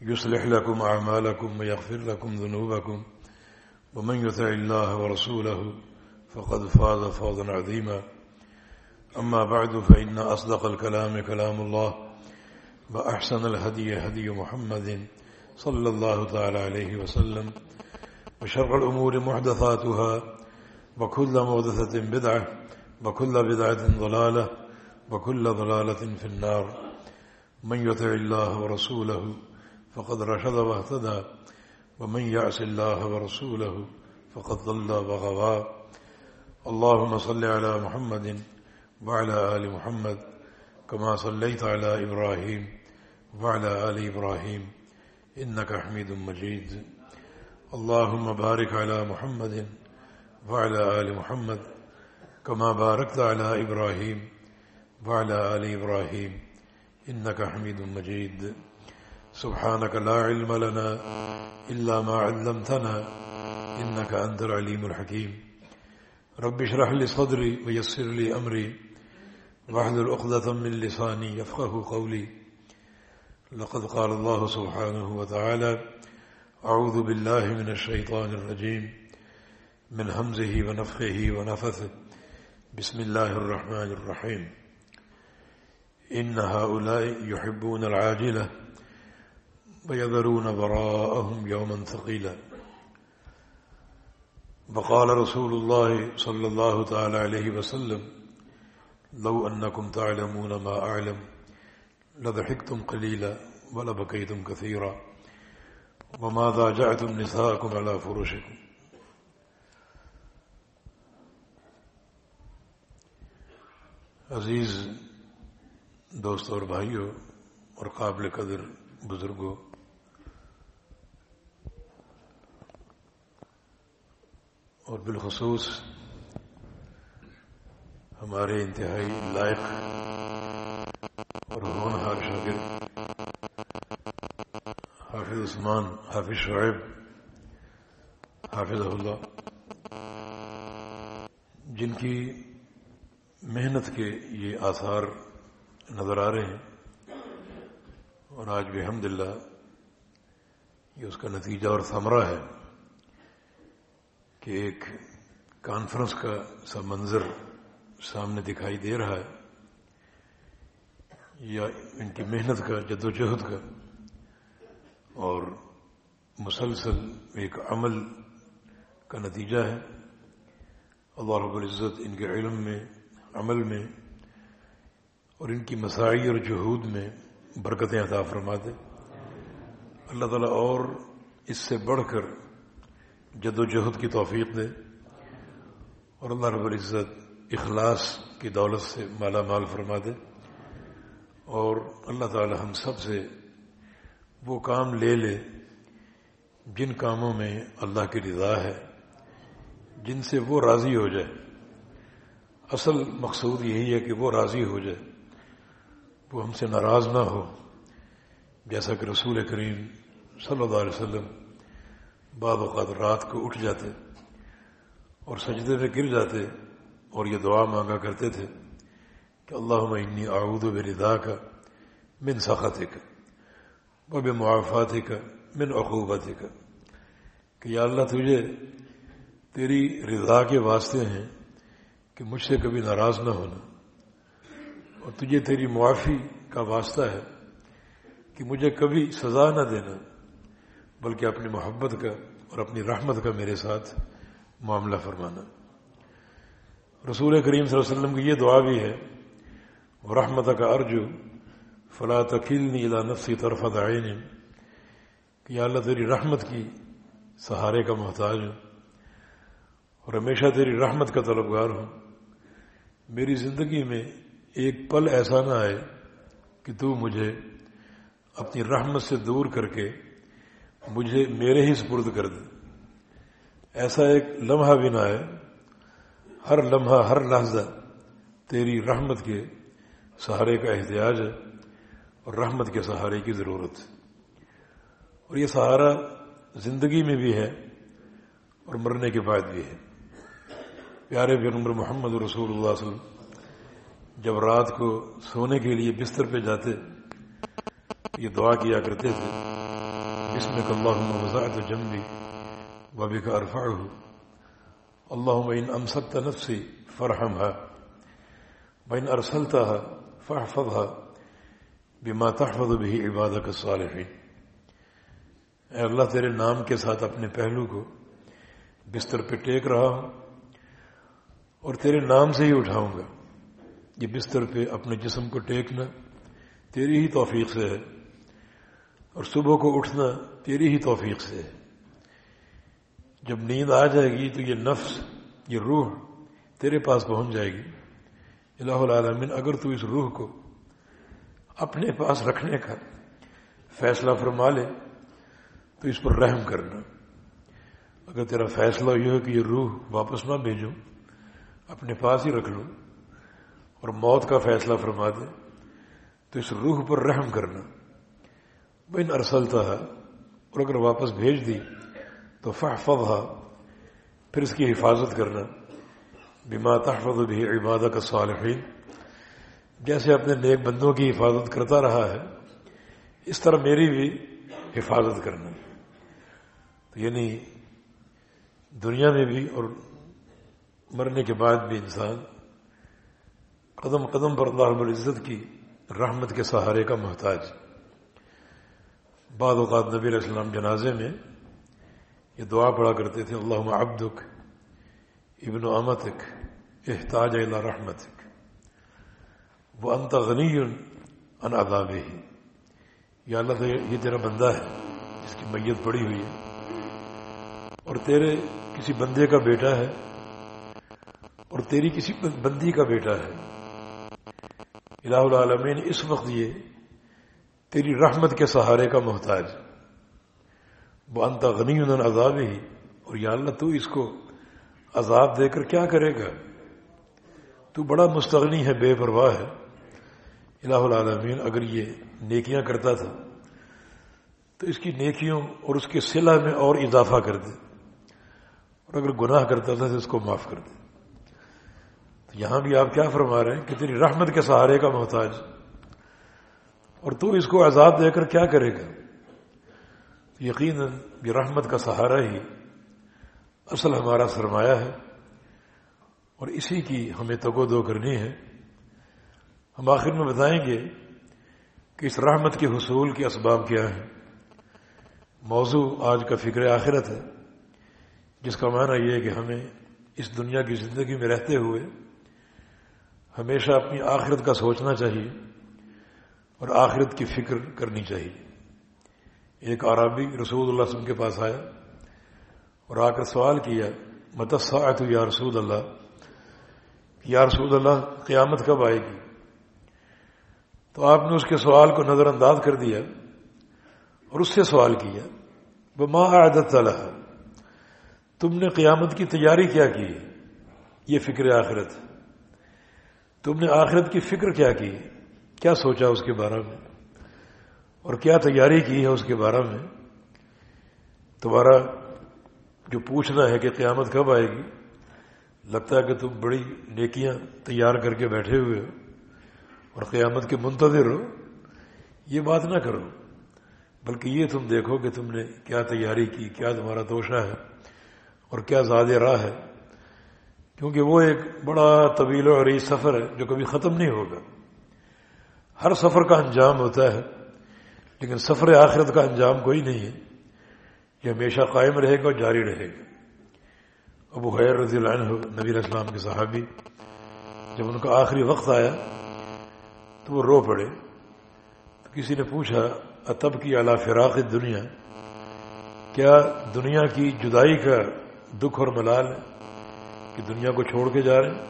يصلح لكم أعمالكم ويغفر لكم ذنوبكم. ومن يطع الله ورسوله فقد فاز فوزا عظيما. أما بعد فإن أصدق الكلام كلام الله وأحسن الهدي هدي محمد صلى الله تعالى عليه وسلم وشر الأمور محدثاتها وكل محدثة بدعة وكل بدعة ضلالة وكل ضلالة في النار. من يطع الله ورسوله فقد رشد واهتدى، ومن يعص الله ورسوله فقد ضل وغوى. اللهم صل على محمد وعلى آل محمد كما صليت على إبراهيم وعلى آل إبراهيم، إنك حميد مجيد. اللهم بارك على محمد وعلى آل محمد كما باركت على إبراهيم وعلى آل إبراهيم، إنك حميد مجيد. سبحانك لا علم لنا إلا ما علمتنا إنك أنت العليم الحكيم. رب اشرح لي صدري ويسر لي أمري. واحلل عقدة من لساني يفقه قولي. لقد قال الله سبحانه وتعالى أعوذ بالله من الشيطان الرجيم. من همزه ونفخه ونفثه. بسم الله الرحمن الرحيم. إن هؤلاء يحبون العاجلة. ويذرون براءهم يوما ثقيلا. وقال رسول الله صلى الله تعالى عليه وسلم لو أنكم تعلمون ما أعلم لضحكتم قليلا ولبكيتم كثيرا. وماذا جعتم نساءكم على فرشكم؟ عزیز دوست اور بھائیوں اور قابل قدر بزرگوں اور بالخصوص ہمارے انتہائی لائق اور ہونہار شاگرد حافظ عثمان، حافظ شعیب، حافظ اللہ جن کی محنت کے یہ آثار نظر آ رہے ہیں اور آج بھی الحمد للہ یہ اس کا نتیجہ اور ثمرہ ہے۔ کہ ایک کانفرنس کا سا منظر سامنے دکھائی دے رہا ہے، یا ان کی محنت کا جد و جہد کا، اور مسلسل ایک عمل کا نتیجہ ہے۔ اللہ رب العزت ان کے علم میں، عمل میں، اور ان کی مساعی اور جہود میں برکتیں عطا فرما دے اللہ تعالیٰ اور اس سے بڑھ کر جد و جہد کی توفیق دے اور اللہ رب العزت اخلاص کی دولت سے مالا مال فرما دے اور اللہ تعالی ہم سب سے وہ کام لے لے جن کاموں میں اللہ کی رضا ہے، جن سے وہ راضی ہو جائے۔ اصل مقصود یہی ہے کہ وہ راضی ہو جائے۔ وہ ہم سے ناراض نہ ہو، جیسا کہ رسول کریم صلی اللہ علیہ وسلم بعض اوقات رات کو اٹھ جاتے اور سجدے میں گر جاتے اور یہ دعا مانگا کرتے تھے کہ اللہ انی اعوذ بردا کا من سخت کا وہ بے معافات کا من عقوبت کا کہ یا اللہ تجھے تیری رضا کے واسطے ہیں کہ مجھ سے کبھی ناراض نہ ہونا اور تجھے تیری معافی کا واسطہ ہے کہ مجھے کبھی سزا نہ دینا بلکہ اپنی محبت کا اور اپنی رحمت کا میرے ساتھ معاملہ فرمانا۔ رسول کریم صلی اللہ علیہ وسلم کی یہ دعا بھی ہے رحمت کا ارجو، فلا تکلنی الى نفسی طرف دعین کہ یا اللہ تیری رحمت کی سہارے کا محتاج ہوں اور ہمیشہ تیری رحمت کا طلبگار ہوں۔ میری زندگی میں ایک پل ایسا نہ آئے کہ تو مجھے اپنی رحمت سے دور کر کے مجھے میرے ہی سپرد کر دے۔ ایسا ایک لمحہ بھی نہ آئے۔ ہر لمحہ، ہر لحظہ تیری رحمت کے سہارے کا احتیاج ہے اور رحمت کے سہارے کی ضرورت ہے۔ اور یہ سہارا زندگی میں بھی ہے اور مرنے کے بعد بھی ہے۔ پیارے پیغمبر محمد رسول اللہ صلی اللہ علیہ وسلم، جب رات کو سونے کے لیے بستر پہ جاتے، یہ دعا کیا کرتے تھے۔ اس میں اللہ وضاحت جمبی وبی کا عرفا ہو اللہ ان امسک نفسی فرحم ہے ارسلتا ہے بما تحفظ بھی عبادت صالحین اے اللہ، تیرے نام کے ساتھ اپنے پہلو کو بستر پہ ٹیک رہا ہوں اور تیرے نام سے ہی اٹھاؤں گا۔ یہ بستر پہ اپنے جسم کو ٹیکنا تیری ہی توفیق سے ہے۔ اور صبح کو اٹھنا تیری ہی توفیق سے ہے۔ جب نیند آ جائے گی تو یہ نفس، یہ روح تیرے پاس پہنچ جائے گی۔ الہ العالمین، اگر تو اس روح کو اپنے پاس رکھنے کا فیصلہ فرما لے، تو اس پر رحم کرنا۔ اگر تیرا فیصلہ یہ ہو کہ یہ روح واپس نہ بھیجوں، اپنے پاس ہی رکھ لوں اور موت کا فیصلہ فرما دے، تو اس روح پر رحم کرنا۔ بین ارسلتا ہے اور اگر واپس بھیج دی تو فحفظ پھر اس کی حفاظت کرنا۔ بیما تحفظ بھی عبادت کا صالحین جیسے اپنے نیک بندوں کی حفاظت کرتا رہا ہے، اس طرح میری بھی حفاظت کرنا۔ تو یعنی دنیا میں بھی اور مرنے کے بعد بھی انسان قدم قدم پر اللہ رب العزت کی رحمت کے سہارے کا محتاج بعض اوقات نبی علیہ السلام جنازے میں یہ دعا پڑا کرتے تھے اللہ عبدک ابن امتک، احتاج اللہ رحمتک وہ انت غنی ان عذاب ہی یا اللہ یہ تیرا بندہ ہے، جس کی میت پڑی ہوئی ہے، اور تیرے کسی بندے کا بیٹا ہے، اور تیری کسی بندی کا بیٹا ہے۔ الہ العالمین، اس وقت یہ تیری رحمت کے سہارے کا محتاج۔ وہ انتا غنی عذاب ہی اور یا اللہ تو اس کو عذاب دے کر کیا کرے گا؟ تو بڑا مستغنی ہے، بے پرواہ ہے۔ الہ العالمین، اگر یہ نیکیاں کرتا تھا، تو اس کی نیکیوں اور اس کے صلح میں اور اضافہ کر دے۔ اور اگر گناہ کرتا تھا، تو اس کو معاف کر دے۔ تو یہاں بھی آپ کیا فرما رہے ہیں کہ تیری رحمت کے سہارے کا محتاج۔ اور تو اس کو عذاب دے کر کیا کرے گا؟ یقیناً یہ رحمت کا سہارا ہی اصل ہمارا سرمایہ ہے اور اسی کی ہمیں تگو دو کرنی ہے۔ ہم آخر میں بتائیں گے کہ اس رحمت کے حصول کے اسباب کیا ہیں۔ موضوع آج کا فکر آخرت ہے، جس کا معنی یہ ہے کہ ہمیں اس دنیا کی زندگی میں رہتے ہوئے ہمیشہ اپنی آخرت کا سوچنا چاہیے۔ اور آخرت کی فکر کرنی چاہیے۔ ایک عربی رسول اللہ وسلم کے پاس آیا اور آ کر سوال کیا، متساعت یا رسول اللہ؟ یا رسول اللہ، قیامت کب آئے گی؟ تو آپ نے اس کے سوال کو نظر انداز کر دیا اور اس سے سوال کیا وہ ماں عادت تم نے قیامت کی تیاری کیا کی؟ یہ فکر آخرت۔ تم نے آخرت کی فکر کیا کی؟ کیا سوچا اس کے بارے میں؟ اور کیا تیاری کی ہے اس کے بارے میں؟ تمہارا جو پوچھنا ہے کہ قیامت کب آئے گی، لگتا ہے کہ تم بڑی نیکیاں تیار کر کے بیٹھے ہوئے ہو اور قیامت کے منتظر ہو۔ یہ بات نہ کرو، بلکہ یہ تم دیکھو کہ تم نے کیا تیاری کی، کیا تمہارا دوشہ ہے اور کیا زیادہ راہ ہے۔ کیونکہ وہ ایک بڑا طویل اور عریض سفر ہے جو کبھی ختم نہیں ہوگا۔ ہر سفر کا انجام ہوتا ہے، لیکن سفر آخرت کا انجام کوئی نہیں ہے۔ یہ ہمیشہ قائم رہے گا اور جاری رہے گا۔ ابو حیر رضی اللہ عنہ، نبی اسلام کے صحابی، جب ان کا آخری وقت آیا تو وہ رو پڑے۔ تو کسی نے پوچھا، اتب کی اعلیٰ فراق دنیا کیا دنیا کی جدائی کا دکھ اور ملال ہے کہ دنیا کو چھوڑ کے جا رہے ہیں؟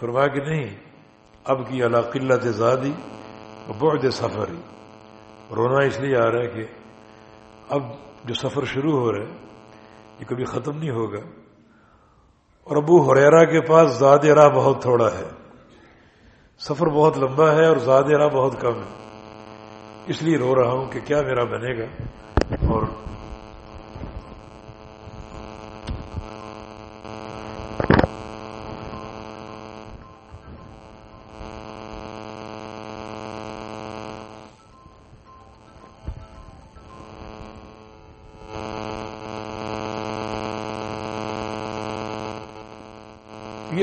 فرمایا کہ نہیں اب کی اعلیٰ قلت زادی بعد سفر ہی رونا اس لیے آ رہا ہے کہ اب جو سفر شروع ہو رہا ہے، یہ کبھی ختم نہیں ہوگا۔ اور ابو حریرا کے پاس زاد راہ بہت تھوڑا ہے۔ سفر بہت لمبا ہے اور زاد راہ بہت کم ہے۔ اس لیے رو رہا ہوں کہ کیا میرا بنے گا اور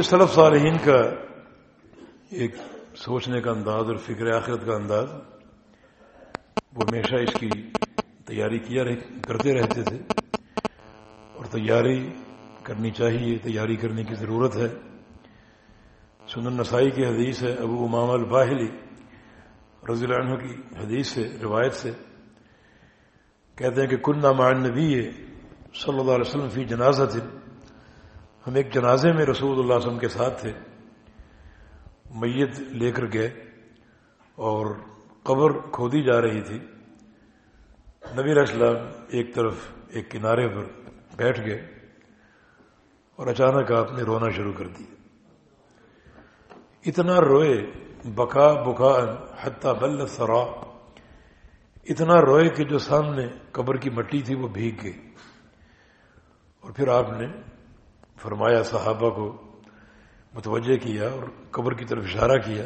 یہ سلف صالحین کا ایک سوچنے کا انداز اور فکر آخرت کا انداز، وہ ہمیشہ اس کی تیاری کیا رہ، کرتے رہتے تھے۔ اور تیاری کرنی چاہیے، تیاری کرنے کی ضرورت ہے۔ سنن نسائی کی حدیث ہے، ابو امام الباہلی رضی اللہ عنہ کی حدیث سے، روایت سے کہتے ہیں کہ کن نامان نبی صلی اللہ علیہ وسلم فی جنازہ تھے ہم ایک جنازے میں رسول اللہ علیہ وسلم کے ساتھ تھے۔ میت لے کر گئے اور قبر کھودی جا رہی تھی۔ نبی اسلام ایک طرف ایک کنارے پر بیٹھ گئے اور اچانک آپ نے رونا شروع کر دیا۔ اتنا روئے بکا بکا حتہ بل سرا اتنا روئے کہ جو سامنے قبر کی مٹی تھی وہ بھیگ گئی۔ اور پھر آپ نے فرمایا صحابہ کو متوجہ کیا اور قبر کی طرف اشارہ کیا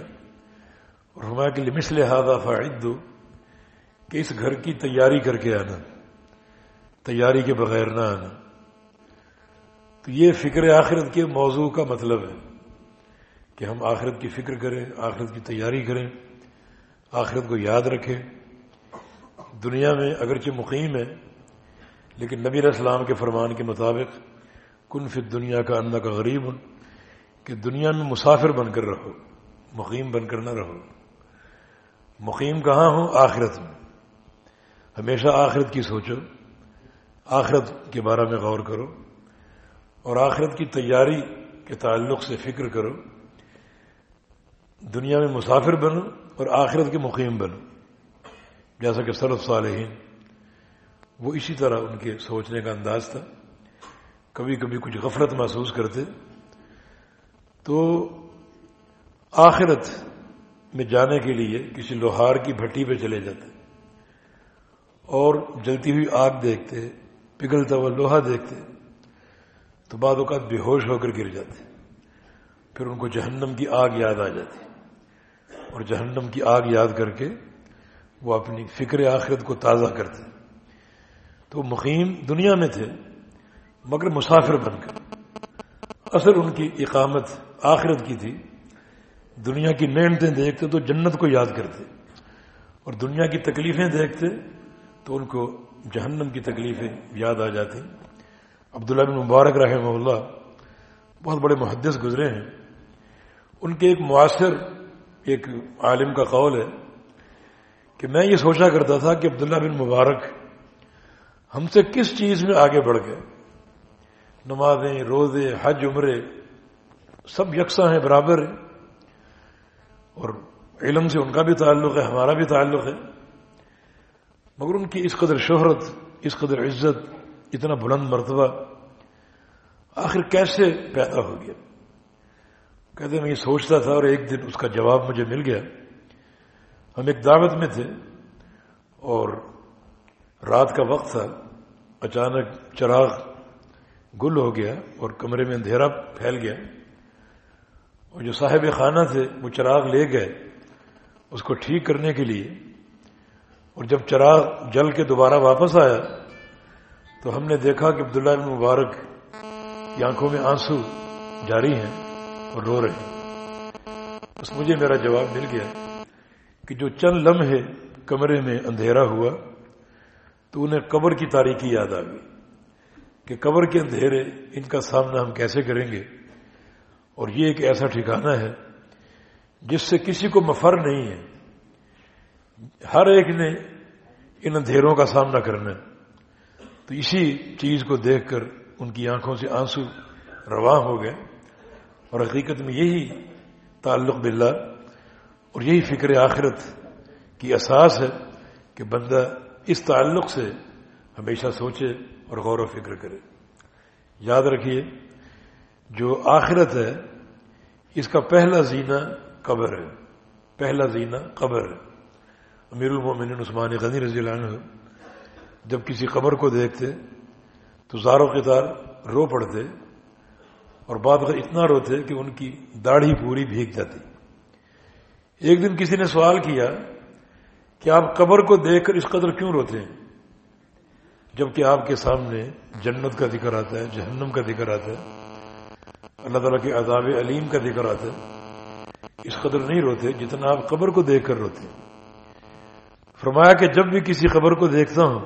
اور فرمایا کہ لمس لہٰذا فائد دو کہ اس گھر کی تیاری کر کے آنا، تیاری کے بغیر نہ آنا۔ تو یہ فکر آخرت کے موضوع کا مطلب ہے کہ ہم آخرت کی فکر کریں، آخرت کی تیاری کریں، آخرت کو یاد رکھیں۔ دنیا میں اگرچہ مقیم ہے، لیکن نبی اسلام کے فرمان کے مطابق کن فی دنیا کا اندر کا غریب کہ دنیا میں مسافر بن کر رہو، مقیم بن کر نہ رہو۔ مقیم کہاں ہو؟ آخرت میں۔ ہمیشہ آخرت کی سوچو، آخرت کے بارے میں غور کرو، اور آخرت کی تیاری کے تعلق سے فکر کرو۔ دنیا میں مسافر بنو اور آخرت کے مقیم بنو۔ جیسا کہ سرف صالحین، وہ اسی طرح ان کے سوچنے کا انداز تھا۔ کبھی کبھی کچھ غفلت محسوس کرتے تو آخرت میں جانے کے لیے کسی لوہار کی بھٹی پہ چلے جاتے اور جلتی ہوئی آگ دیکھتے، پگھلتا ہوا لوہا دیکھتے تو بعد اوقات بے ہوش ہو کر گر جاتے، پھر ان کو جہنم کی آگ یاد آ جاتی اور جہنم کی آگ یاد کر کے وہ اپنی فکر آخرت کو تازہ کرتے تو مقیم دنیا میں تھے مگر مسافر بن کر اصل ان کی اقامت آخرت کی تھی۔ دنیا کی نعمتیں دیکھتے تو جنت کو یاد کرتے۔ اور دنیا کی تکلیفیں دیکھتے تو ان کو جہنم کی تکلیفیں یاد آ جاتی۔ عبداللہ بن مبارک رحمہ اللہ بہت بڑے محدث گزرے ہیں۔ ان کے ایک معاصر، ایک عالم کا قول ہے کہ میں یہ سوچا کرتا تھا کہ عبداللہ بن مبارک ہم سے کس چیز میں آگے بڑھ گئے۔ نمازیں، روزے، حج، عمرے، سب یکساں ہیں، برابر ہیں۔ اور علم سے ان کا بھی تعلق ہے، ہمارا بھی تعلق ہے۔ مگر ان کی اس قدر شہرت، اس قدر عزت، اتنا بلند مرتبہ آخر کیسے پیدا ہو گیا؟ کہتے میں یہ سوچتا تھا اور ایک دن اس کا جواب مجھے مل گیا۔ ہم ایک دعوت میں تھے اور رات کا وقت تھا۔ اچانک چراغ گل ہو گیا اور کمرے میں اندھیرا پھیل گیا اور جو صاحب خانہ تھے وہ چراغ لے گئے اس کو ٹھیک کرنے کے لیے اور جب چراغ جل کے دوبارہ واپس آیا تو ہم نے دیکھا کہ عبداللہ بن مبارک کی آنکھوں میں آنسو جاری ہیں اور رو رہے ہیں۔ بس مجھے میرا جواب مل گیا کہ جو چند لمحے کمرے میں اندھیرا ہوا تو انہیں قبر کی تاریخی یاد آ گئی۔ کہ قبر کے اندھیرے ان کا سامنا ہم کیسے کریں گے؟ اور یہ ایک ایسا ٹھکانہ ہے جس سے کسی کو مفر نہیں ہے۔ ہر ایک نے ان اندھیروں کا سامنا کرنا ہے۔ تو اسی چیز کو دیکھ کر ان کی آنکھوں سے آنسو رواں ہو گئے۔ اور حقیقت میں یہی تعلق باللہ اور یہی فکر آخرت کی اساس ہے کہ بندہ اس تعلق سے ہمیشہ سوچے اور غور و فکر کرے۔ یاد رکھیے، جو آخرت ہے، اس کا پہلا زینہ قبر ہے۔ پہلا زینہ قبر ہے۔ امیر المومن عثمان غنی رضی اللہ عنہ جب کسی قبر کو دیکھتے، تو زاروں کے تار رو پڑتے اور بعد اتنا روتے کہ ان کی داڑھی پوری بھیگ جاتی۔ ایک دن کسی نے سوال کیا کہ آپ قبر کو دیکھ کر اس قدر کیوں روتے ہیں؟ جبکہ آپ کے سامنے جنت کا ذکر آتا ہے، جہنم کا ذکر آتا ہے، اللہ تعالیٰ کے عذاب علیم کا ذکر آتا ہے، اس قدر نہیں روتے جتنا آپ قبر کو دیکھ کر روتے فرمایا کہ جب بھی کسی خبر کو دیکھتا ہوں،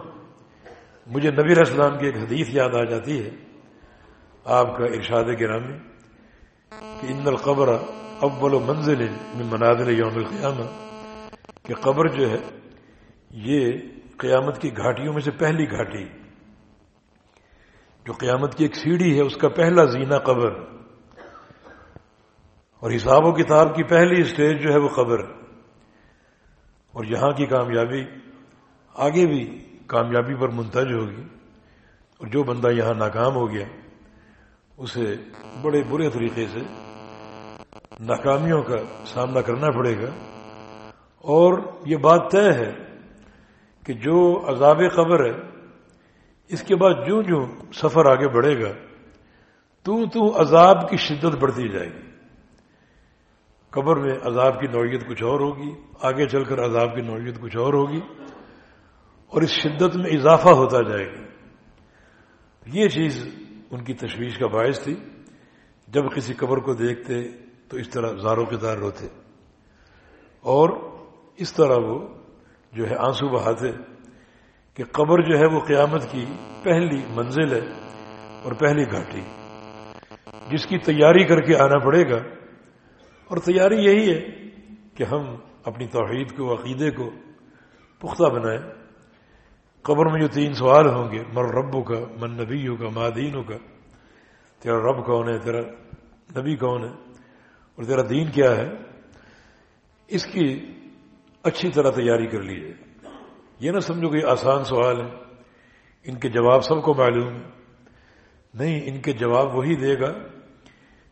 مجھے نبی اسلام کی ایک حدیث یاد آ جاتی ہے۔ آپ کا ارشاد گرامی کہ ان القبر اول و منزل میں مناظر یوم القیامہ، کہ قبر جو ہے، یہ قیامت کی گھاٹیوں میں سے پہلی گھاٹی۔ جو قیامت کی ایک سیڑھی ہے، اس کا پہلا زینہ قبر۔ اور حساب و کتاب کی پہلی اسٹیج جو ہے، وہ قبر۔ اور یہاں کی کامیابی آگے بھی کامیابی پر منتج ہوگی۔ اور جو بندہ یہاں ناکام ہو گیا، اسے بڑے برے طریقے سے ناکامیوں کا سامنا کرنا پڑے گا۔ اور یہ بات طے ہے کہ جو عذاب قبر ہے، اس کے بعد جو جو سفر آگے بڑھے گا، تو تو عذاب کی شدت بڑھتی جائے گی۔ قبر میں عذاب کی نوعیت کچھ اور ہوگی، آگے چل کر عذاب کی نوعیت کچھ اور ہوگی، اور اس شدت میں اضافہ ہوتا جائے گا یہ چیز ان کی تشویش کا باعث تھی۔ جب کسی قبر کو دیکھتے تو اس طرح زاروں کے دار روتے۔ اور اس طرح وہ جو ہے آنسو بہاتے کہ قبر جو ہے وہ قیامت کی پہلی منزل ہے اور پہلی گھاٹی۔ جس کی تیاری کر کے آنا پڑے گا۔ اور تیاری یہی ہے کہ ہم اپنی توحید کو، عقیدے کو پختہ بنائیں۔ قبر میں جو تین سوال ہوں گے، مر ربو کا من نبیوں کا مادینوں کا تیرا رب کون ہے؟ تیرا نبی کون ہے؟ اور تیرا دین کیا ہے؟ اس کی اچھی طرح تیاری کر لیجیے یہ نہ سمجھو کہ آسان سوال ہے۔ ان کے جواب سب کو معلوم۔ ہے نہیں، ان کے جواب وہی دے گا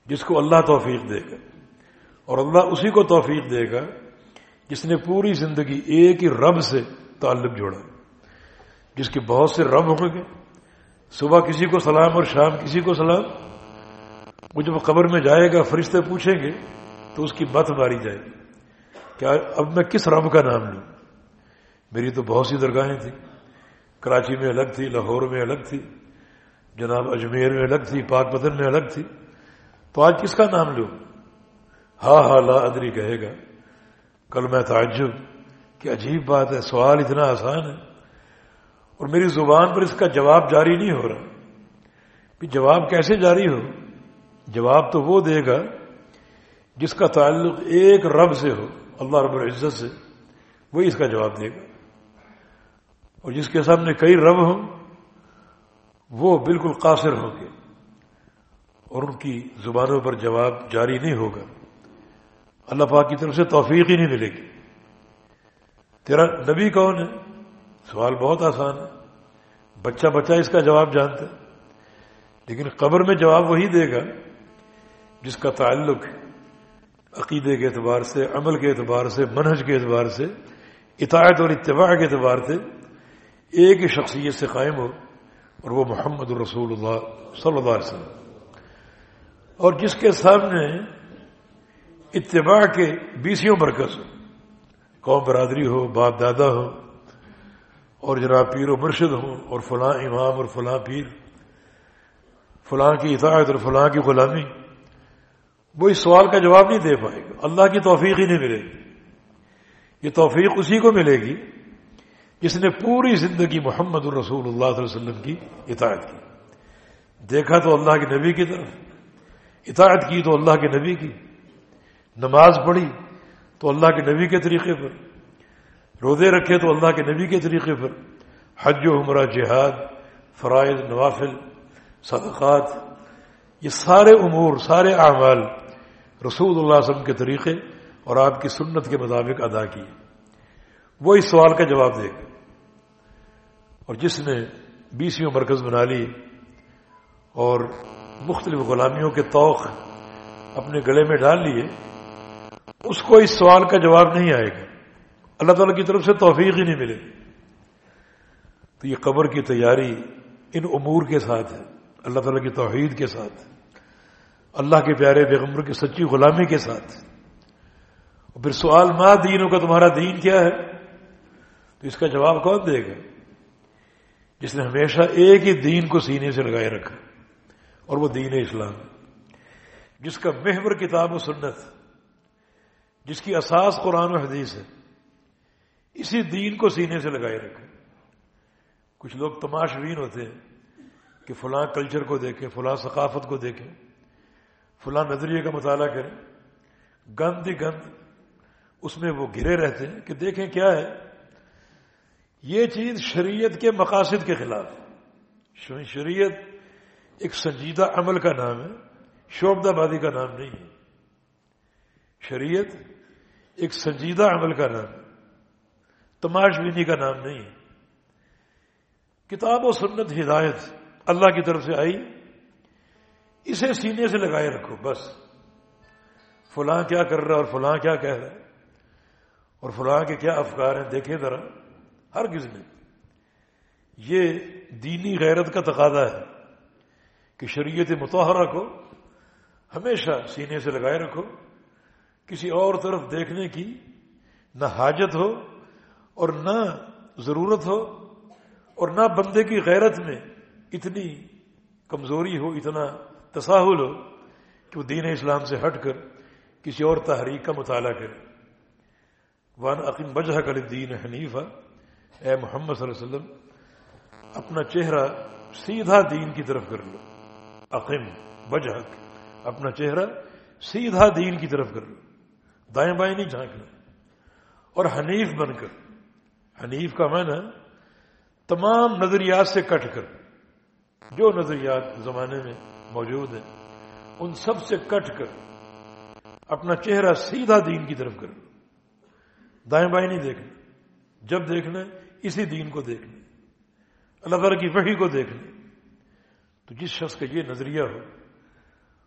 جس کو اللہ توفیق دے گا۔ اور اللہ اسی کو توفیق دے گا جس نے پوری زندگی ایک ہی رب سے تعلق جوڑا۔ جس کے بہت سے رب ہوں گے۔ صبح کسی کو سلام اور شام کسی کو سلام۔ وہ جب قبر میں جائے گا، فرشتے پوچھیں گے تو اس کی بت ماری جائے گی۔ کیا اب میں کس رب کا نام لوں؟ میری تو بہت سی درگاہیں تھیں۔ کراچی میں الگ تھی، لاہور میں الگ تھی، جناب اجمیر میں الگ تھی، پاک پتن میں الگ تھی۔ تو آج کس کا نام لوں؟ ہاں ہاں لا ادری کہے گا۔ کل میں تعجب کہ عجیب بات ہے، سوال اتنا آسان ہے۔ اور میری زبان پر اس کا جواب جاری نہیں ہو رہا۔ کہ جواب کیسے جاری ہو؟ جواب تو وہ دے گا جس کا تعلق ایک رب سے ہو۔ اللہ رب العزت سے وہی اس کا جواب دے گا۔ اور جس کے سامنے کئی رب ہوں، وہ بالکل قاصر ہوں گے۔ اور ان کی زبانوں پر جواب جاری نہیں ہوگا۔ اللہ پاک کی طرف سے توفیق ہی نہیں ملے گی۔ تیرا نبی کون ہے؟ سوال بہت آسان ہے۔ بچہ بچہ اس کا جواب جانتا ہے، لیکن قبر میں جواب وہی دے گا جس کا تعلق عقیدے کے اعتبار سے، عمل کے اعتبار سے، منہج کے اعتبار سے، اطاعت اور اتباع کے اعتبار سے ایک ہی شخصیت سے قائم ہو اور وہ محمد الرسول اللہ صلی اللہ علیہ وسلم۔ اور جس کے سامنے اتباع کے بیسیوں مرکز ہو قوم برادری ہو، باپ دادا ہو، اور جناب پیر و مرشد ہوں، اور فلاں امام اور فلاں پیر، فلاں کی اطاعت اور فلاں کی غلامی وہ اس سوال کا جواب نہیں دے پائے گا۔ اللہ کی توفیق ہی نہیں ملے گی۔ یہ توفیق اسی کو ملے گی جس نے پوری زندگی محمد الرسول اللہ علیہ وسلم کی اطاعت کی۔ دیکھا تو اللہ کے نبی کی طرف، اطاعت کی تو اللہ کے نبی کی۔ نماز پڑھی تو اللہ کے نبی کے طریقے پر۔ روزے رکھے تو اللہ کے نبی کے طریقے پر۔ حج و عمرہ، جہاد، فرائض، نوافل، صدقات، یہ سارے امور، سارے اعمال رسول اللہ علیہ وسلم کے طریقے اور آپ کی سنت کے مطابق ادا کیے۔ وہ اس سوال کا جواب دے گا اور جس نے بیسویں مرکز بنا لی اور مختلف غلامیوں کے توق اپنے گلے میں ڈال لیے، اس کو اس سوال کا جواب نہیں آئے گا۔ اللہ تعالیٰ کی طرف سے توفیق ہی نہیں ملے۔ تو یہ قبر کی تیاری ان امور کے ساتھ ہے، اللہ تعالیٰ کی توحید کے ساتھ۔ ہے اللہ کے پیارے پیغمبر کی سچی غلامی کے ساتھ۔ اور پھر سوال ماں دینوں کا تمہارا دین کیا ہے؟ تو اس کا جواب کون دے گا؟ جس نے ہمیشہ ایک ہی دین کو سینے سے لگائے رکھا، اور وہ دین اسلام۔ جس کا محور کتاب و سنت، جس کی اساس قرآن و حدیث ہے، اسی دین کو سینے سے لگائے رکھے کچھ لوگ تماشوین ہوتے ہیں کہ فلاں کلچر کو دیکھیں، فلاں ثقافت کو دیکھیں۔ فلاں نظریے کا مطالعہ کریں، گند ہی گند اس میں وہ گرے رہتے ہیں کہ دیکھیں کیا ہے۔ یہ چیز شریعت کے مقاصد کے خلاف ہے۔ شریعت ایک سنجیدہ عمل کا نام ہے، شعبدہ بادی کا نام نہیں ہے۔ شریعت ایک سنجیدہ عمل کا نام ہے، تماش بینی کا نام نہیں ہے۔ کتاب و سنت ہدایت اللہ کی طرف سے آئی۔ اسے سینے سے لگائے رکھو، بس۔ فلاں کیا کر رہا اور فلاں کیا کہہ رہا ہے؟ اور فلاں کے کیا افکار ہیں؟ دیکھیں ذرا ہر کسی نے یہ دینی غیرت کا تقاضا ہے کہ شریعت متحرہ کو ہمیشہ سینے سے لگائے رکھو۔ کسی اور طرف دیکھنے کی نہ حاجت ہو اور نہ ضرورت ہو اور نہ بندے کی غیرت میں اتنی کمزوری ہو، اتنا تساہل ہو کہ وہ دین اسلام سے ہٹ کر کسی اور تحریک کا مطالعہ کرے۔ وان عقیم بجہ کل دین حنیفہ۔ اے محمد صلی اللہ علیہ وسلم، اپنا چہرہ سیدھا دین کی طرف کر لو۔ عقیم بجہ اپنا چہرہ سیدھا دین کی طرف کر لو۔ دائیں بائیں نہیں جھانکنا اور حنیف بن کر، حنیف کا معنی تمام نظریات سے کٹ کر، جو نظریات زمانے میں موجود ہیں ان سب سے کٹ کر اپنا چہرہ سیدھا دین کی طرف کر دائیں بائیں نہیں دیکھنا۔ جب دیکھنا اسی دین کو دیکھنا اللہ تعالیٰ کی وحی کو دیکھنا تو جس شخص کا یہ نظریہ ہو،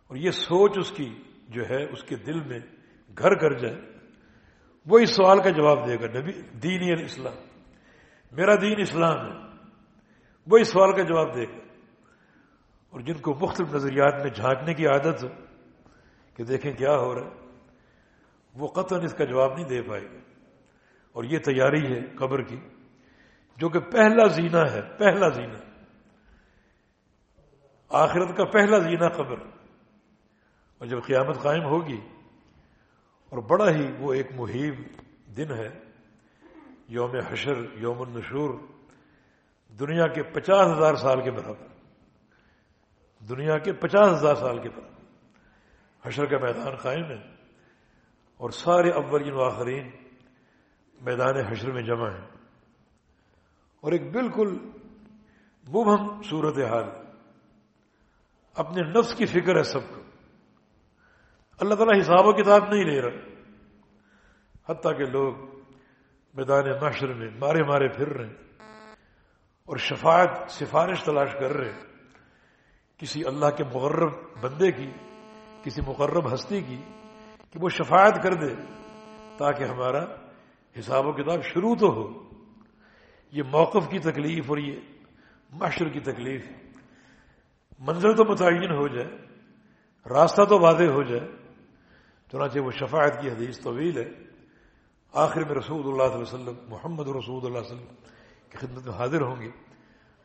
اور یہ سوچ اس کی جو ہے، اس کے دل میں گھر کر جائے وہ اس سوال کا جواب دے گا، نبی دین اسلام میرا دین اسلام ہے۔ وہ اس سوال کا جواب دے گا۔ اور جن کو مختلف نظریات میں جھانکنے کی عادت ہو کہ دیکھیں کیا ہو رہا ہے، وہ قطن اس کا جواب نہیں دے پائے گا۔ اور یہ تیاری ہے قبر کی، جو کہ پہلا زینہ ہے، پہلا زینہ۔ آخرت کا پہلا زینہ قبر۔ اور جب قیامت قائم ہوگی اور بڑا ہی وہ ایک محیب دن ہے، یوم حشر، یوم النشور، دنیا کے پچاس ہزار سال کے برابر۔ دنیا کے پچاس ہزار سال کے بعد حشر کا میدان قائم ہے اور سارے اولین و آخرین میدان حشر میں جمع ہیں۔ اور ایک بالکل مبہم صورت حال اپنے نفس کی فکر ہے سب کو۔ اللہ تعالیٰ حساب و کتاب نہیں لے رہا۔ حتیٰ کہ لوگ میدان معاشر میں مارے مارے پھر رہے ہیں اور شفاعت سفارش تلاش کر رہے ہیں۔ کسی اللہ کے مغرب بندے کی، کسی مقرب ہستی کی کہ وہ شفاعت کر دے تاکہ ہمارا حساب و کتاب شروع تو ہو۔ یہ موقف کی تکلیف اور یہ معاشر کی تکلیف۔ منظر تو متعین ہو جائے، راستہ تو واضح ہو جائے۔ چنانچہ وہ شفاعت کی حدیث طویل ہے۔ آخر میں رسول اللہ علیہ وسلم، محمد رسول اللہ علیہ وسلم کی خدمت میں حاضر ہوں گے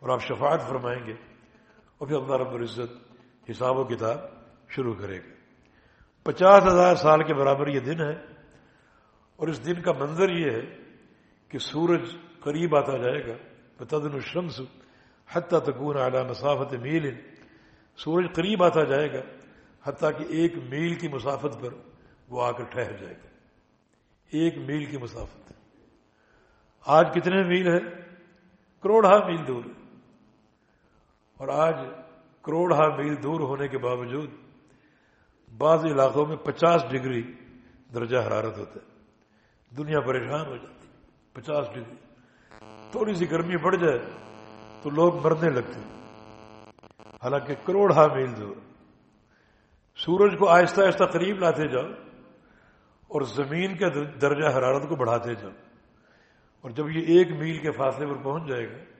اور آپ شفاعت فرمائیں گے۔ اور پھر اللہ رب العزت حساب و کتاب شروع کرے گا۔ پچاس ہزار سال کے برابر یہ دن ہے اور اس دن کا منظر یہ ہے کہ سورج قریب آتا جائے گا۔ بتدن الشمس حتیٰ تکون اعلیٰ مسافت میل سورج قریب آتا جائے گا حتیٰ کہ ایک میل کی مسافت پر وہ آ کر ٹھہر جائے گا۔ ایک میل کی مسافت۔ آج کتنے میل ہے کروڑا میل دور ہے۔ اور آج کروڑا ہاں میل دور ہونے کے باوجود بعض علاقوں میں پچاس ڈگری درجہ حرارت ہوتا ہے۔ دنیا پریشان ہو جاتی پچاس ڈگری۔ تھوڑی سی گرمی بڑھ جائے تو لوگ مرنے لگتے حالانکہ کروڑا ہاں میل دور۔ سورج کو آہستہ آہستہ قریب لاتے جاؤ اور زمین کے درجہ حرارت کو بڑھاتے جاؤ۔ اور جب یہ ایک میل کے فاصلے پر پہنچ جائے گا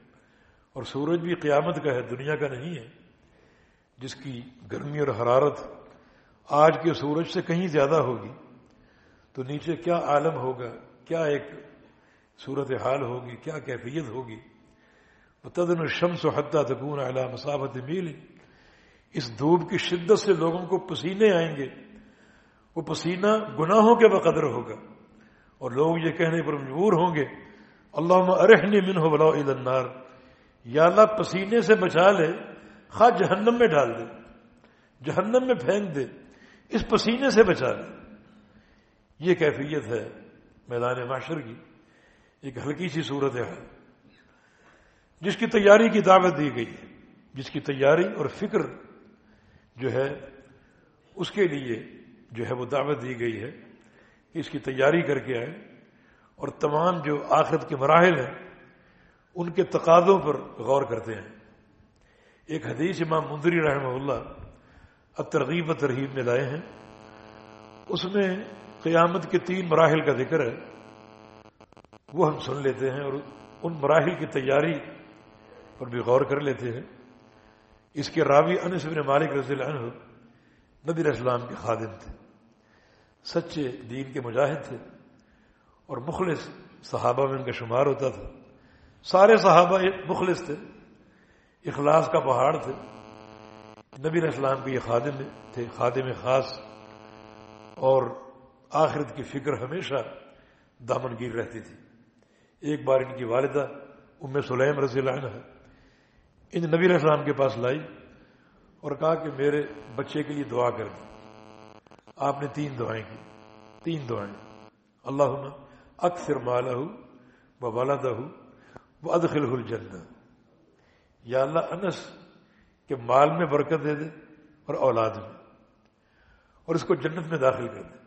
اور سورج بھی قیامت کا ہے، دنیا کا نہیں ہے۔ جس کی گرمی اور حرارت آج کے سورج سے کہیں زیادہ ہوگی، تو نیچے کیا عالم ہوگا، کیا ایک صورت حال ہوگی، کیا کیفیت ہوگی۔ تدن شمس و حتہ تکون اعلیٰ مسافت میل اس دھوپ کی شدت سے لوگوں کو پسینے آئیں گے۔ وہ پسینہ گناہوں کے بقدر ہوگا۔ اور لوگ یہ کہنے پر مجبور ہوں گے اللہ ارحنی من ہو بلاؤ النار۔ یا اللہ پسینے سے بچا لے، خواہ جہنم میں ڈال دے، جہنم میں پھینک دے، اس پسینے سے بچا لے۔ یہ کیفیت ہے میدان معاشر کی۔ ایک ہلکی سی صورت ہے۔ جس کی تیاری کی دعوت دی گئی ہے، جس کی تیاری اور فکر جو ہے، اس کے لیے جو ہے وہ دعوت دی گئی ہے کہ اس کی تیاری کر کے آئے اور تمام جو آخرت کے مراحل ہیں ان کے تقاضوں پر غور کرتے ہیں۔ ایک حدیث امام مندری رحمہ اللہ اب ترغیب و ترغیب میں لائے ہیں۔ اس میں قیامت کے تین مراحل کا ذکر ہے۔ وہ ہم سن لیتے ہیں اور ان مراحل کی تیاری پر بھی غور کر لیتے ہیں۔ اس کے راوی انس بن مالک رضی اللہ عنہ نبی اسلام کے خادم تھے۔ سچے دین کے مجاہد تھے اور مخلص صحابہ میں ان کا شمار ہوتا تھا۔ سارے صحابہ مخلص تھے، اخلاص کا پہاڑ تھے۔ نبی اسلام کے یہ خادم تھے، خادم خاص۔ اور آخرت کی فکر ہمیشہ دامن گیر رہتی تھی۔ ایک بار ان کی والدہ ام سلیم رضی اللہ عنہ ان نبی السلام کے پاس لائی اور کہا کہ میرے بچے کے لیے دعا کر دی۔ آپ نے تین دعائیں کی۔ تین دعائیں۔ اللہ اکثر مالہ و والدہ وہ ادخل الجنہ یا اللہ انس کے مال میں برکت دے دے اور اولاد میں۔ اور اس کو جنت میں داخل کر دے۔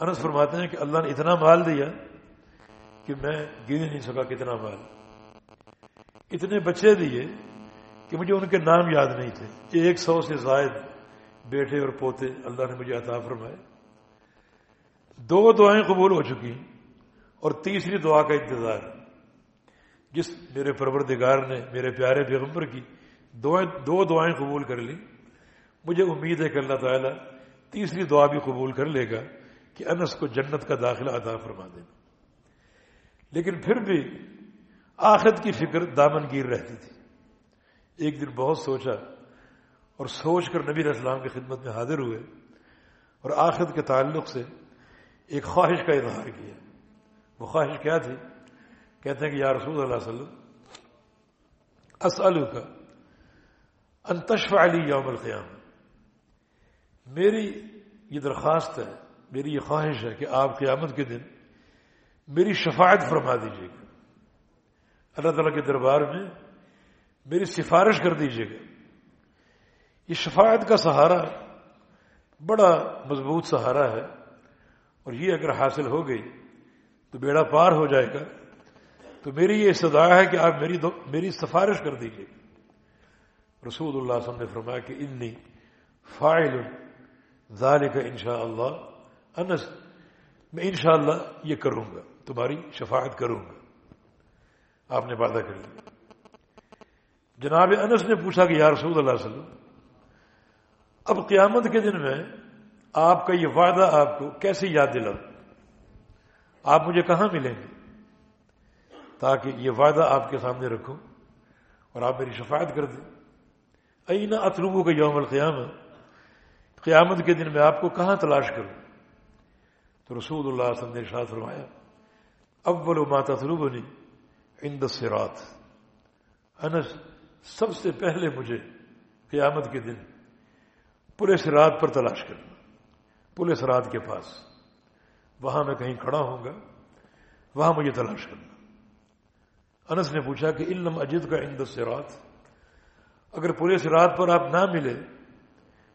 انس فرماتے ہیں کہ اللہ نے اتنا مال دیا کہ میں گن نہیں سکا کتنا مال۔ اتنے بچے دیے کہ مجھے ان کے نام یاد نہیں تھے۔ ایک سو سے زائد بیٹے اور پوتے اللہ نے مجھے عطا فرمائے۔ دو دعائیں قبول ہو چکی اور تیسری دعا کا انتظار۔ جس میرے پروردگار نے میرے پیارے پیغمبر کی دو دعائیں قبول کر لی مجھے امید ہے کہ اللہ تعالیٰ تیسری دعا بھی قبول کر لے گا کہ انس کو جنت کا داخلہ عطا فرما دینا لیکن پھر بھی آخرت کی فکر دامن گیر رہتی تھی۔ ایک دن بہت سوچا اور سوچ کر نبی اسلام کی خدمت میں حاضر ہوئے اور آخرت کے تعلق سے ایک خواہش کا اظہار کیا۔ وہ خواہش کیا تھی؟ کہتے ہیں کہ یا رسول اللہ علیہ وسلم اسلو کا انتشف علی یوم القیام میری یہ درخواست ہے، میری یہ خواہش ہے کہ آپ قیامت کے دن میری شفاعت فرما دیجیے گا۔ اللہ تعالیٰ کے دربار میں میری سفارش کر دیجیے گا۔ یہ شفاعت کا سہارا بڑا مضبوط سہارا ہے اور یہ اگر حاصل ہو گئی تو بیڑا پار ہو جائے گا۔ تو میری یہ استدا ہے کہ آپ میری دو میری سفارش کر دیجیے رسول اللہ صلی اللہ علیہ وسلم نے فرمایا کہ انی فائل ذالک انشاء اللہ انس، میں انشاءاللہ یہ کروں گا، تمہاری شفاعت کروں گا۔ آپ نے وعدہ کر لیا۔ جناب انس نے پوچھا کہ یا رسول اللہ علیہ وسلم، اب قیامت کے دن میں آپ کا یہ وعدہ آپ کو کیسے یاد دلا آپ مجھے کہاں ملیں گے؟ تاکہ یہ وعدہ آپ کے سامنے رکھوں اور آپ میری شفاعت کر دیں۔ اینا اطلوبوں کا یوم القیام قیامت کے دن میں آپ کو کہاں تلاش کروں؟ تو رسول اللہ علیہ وسلم نے ارشاد فرمایا، اول ما تطلبنی عند الصراط۔ انس، سب سے پہلے مجھے قیامت کے دن پولیس رات پر تلاش کرنا پولیس رات کے پاس۔ وہاں میں کہیں کھڑا ہوں گا، وہاں مجھے تلاش کرنا۔ انس نے پوچھا کہ علم اجد کا اند سے رات اگر پولیس رات پر آپ نہ ملے،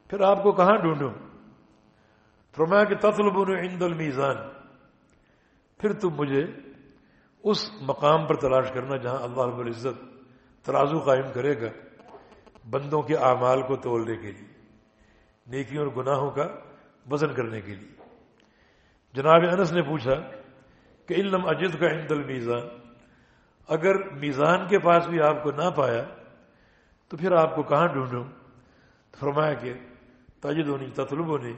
پھر آپ کو کہاں ڈھونڈوں؟ فرمایا کہ تطلب عند المیزان، پھر تم مجھے اس مقام پر تلاش کرنا جہاں اللہ رب العزت ترازو قائم کرے گا بندوں کے اعمال کو تولنے کے لیے، نیکیوں اور گناہوں کا وزن کرنے کے لیے۔ جناب انس نے پوچھا کہ علم اجد کا عند المیزان اگر میزان کے پاس بھی آپ کو نہ پایا، تو پھر آپ کو کہاں ڈھونڈوں؟ فرمایا کہ تاجد ہونی تطلب ہونی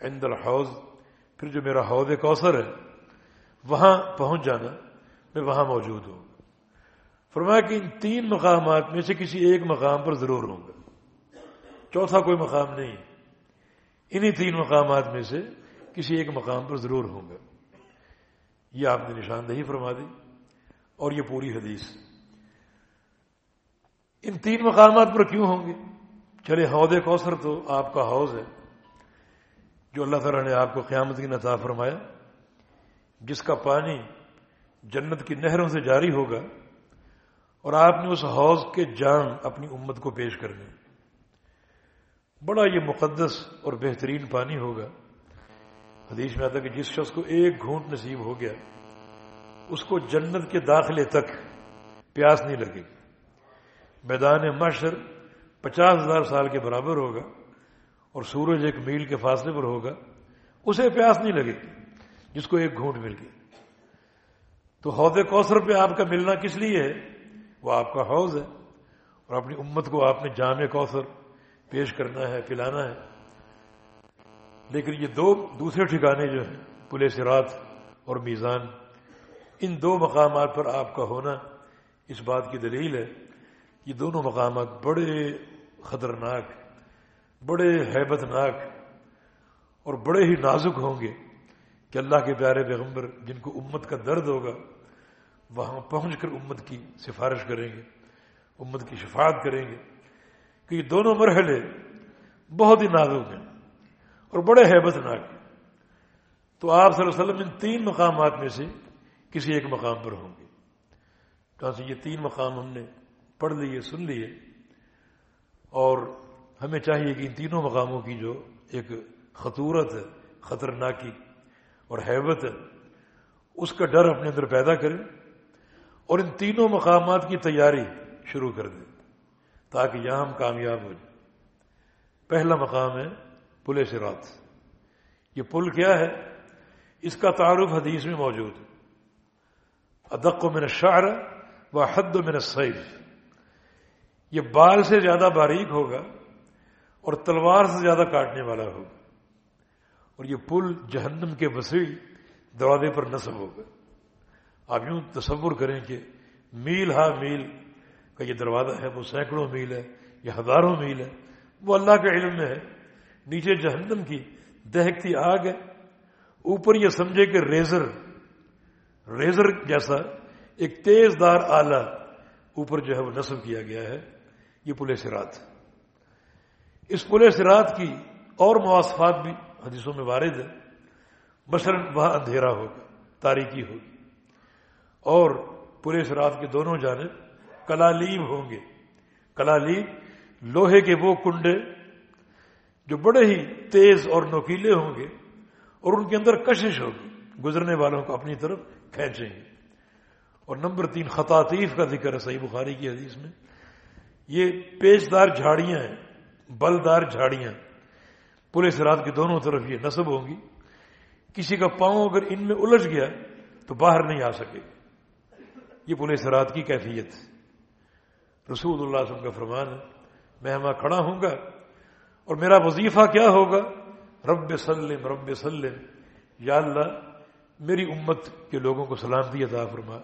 عند الحوض، پھر جو میرا حوض کوثر ہے، وہاں پہنچ جانا، میں وہاں موجود ہوں۔ فرمایا کہ ان تین مقامات میں سے کسی ایک مقام پر ضرور ہوں گا۔ چوتھا کوئی مقام نہیں۔ انہی تین مقامات میں سے کسی ایک مقام پر ضرور ہوں گا۔ یہ آپ نے نشاندہی فرما دی۔ اور یہ پوری حدیث۔ ان تین مقامات پر کیوں ہوں گے؟ چلے، حوض کوثر تو آپ کا حوض ہے، جو اللہ تعالیٰ نے آپ کو قیامت کی نتا فرمایا، جس کا پانی جنت کی نہروں سے جاری ہوگا، اور آپ نے اس حوض کے جان اپنی امت کو پیش کرنے۔ بڑا یہ مقدس اور بہترین پانی ہوگا۔ حدیث میں آتا کہ جس شخص کو ایک گھونٹ نصیب ہو گیا اس کو جنت کے داخلے تک پیاس نہیں لگے گی۔ میدان مشر پچاس ہزار سال کے برابر ہوگا اور سورج ایک میل کے فاصلے پر ہوگا، اسے پیاس نہیں لگے گی، جس کو ایک گھونٹ مل گئی۔ تو حوض کوثر پہ آپ کا ملنا کس لیے ہے؟ وہ آپ کا حوض ہے اور اپنی امت کو آپ نے جامع کوثر پیش کرنا ہے، پلانا ہے۔ لیکن یہ دو دوسرے ٹھکانے جو ہیں پولیس رات اور میزان ان دو مقامات پر آپ کا ہونا اس بات کی دلیل ہے یہ دونوں مقامات بڑے خطرناک، بڑے حیبت ناک اور بڑے ہی نازک ہوں گے کہ اللہ کے پیارے پیغمبر جن کو امت کا درد ہوگا، وہاں پہنچ کر امت کی سفارش کریں گے، امت کی شفاعت کریں گے۔ کہ یہ دونوں مرحلے بہت ہی نازک ہیں اور بڑے حیبت ناک ہیں۔ تو آپ صلی اللہ علیہ وسلم ان تین مقامات میں سے کسی ایک مقام پر ہوں گے۔ کہاں سے یہ تین مقام ہم نے پڑھ لیے، سن لیے۔ اور ہمیں چاہیے کہ ان تینوں مقاموں کی جو ایک خطورت ہے، خطرناکی اور حیبت ہے، اس کا ڈر اپنے اندر پیدا کریں اور ان تینوں مقامات کی تیاری شروع کر دیں تاکہ یہاں ہم کامیاب ہو جائیں پہلا مقام ہے پل سرات یہ پل کیا ہے؟ اس کا تعارف حدیث میں موجود ہے۔ ادق و من شعر و حد من سیف یہ بال سے زیادہ باریک ہوگا اور تلوار سے زیادہ کاٹنے والا ہوگا۔ اور یہ پل جہنم کے وسیع دروازے پر نصب ہوگا۔ آپ یوں تصور کریں کہ میل ہا میل کا یہ دروازہ ہے، وہ سینکڑوں میل ہے یا ہزاروں میل ہے۔ وہ اللہ کے علم میں ہے۔ نیچے جہنم کی دہکتی آگ ہے۔ اوپر یہ سمجھے کہ ریزر ریزر جیسا ایک تیز دار آلہ اوپر جو ہے وہ نصب کیا گیا ہے، یہ پل سرات۔ اس پل سرات کی اور مواصفات بھی حدیثوں میں وارد ہے مثلاً وہاں اندھیرا ہوگا، تاریکی ہوگی۔ اور پورے سرات کے دونوں جانب کلالیم ہوں گے۔ کلالیم، لوہے کے وہ کنڈے جو بڑے ہی تیز اور نوکیلے ہوں گے اور ان کے اندر کشش ہوگی، گزرنے والوں کو اپنی طرف کھینچیں گے۔ اور نمبر تین، خطاطیف کا ذکر ہے صحیح بخاری کی حدیث میں۔ یہ پیچدار جھاڑیاں ہیں، بلدار جھاڑیاں۔ پولیس رات کے دونوں طرف یہ نصب ہوں گی۔ کسی کا پاؤں اگر ان میں الجھ گیا تو باہر نہیں آ سکے۔ یہ پولیس رات کی کیفیت۔ رسول اللہ علیہ وسلم کا فرمان ہے، میں وہاں کھڑا ہوں گا اور میرا وظیفہ کیا ہوگا؟ رب سلم رب سلم، یا اللہ میری امت کے لوگوں کو سلامتی عطا فرما۔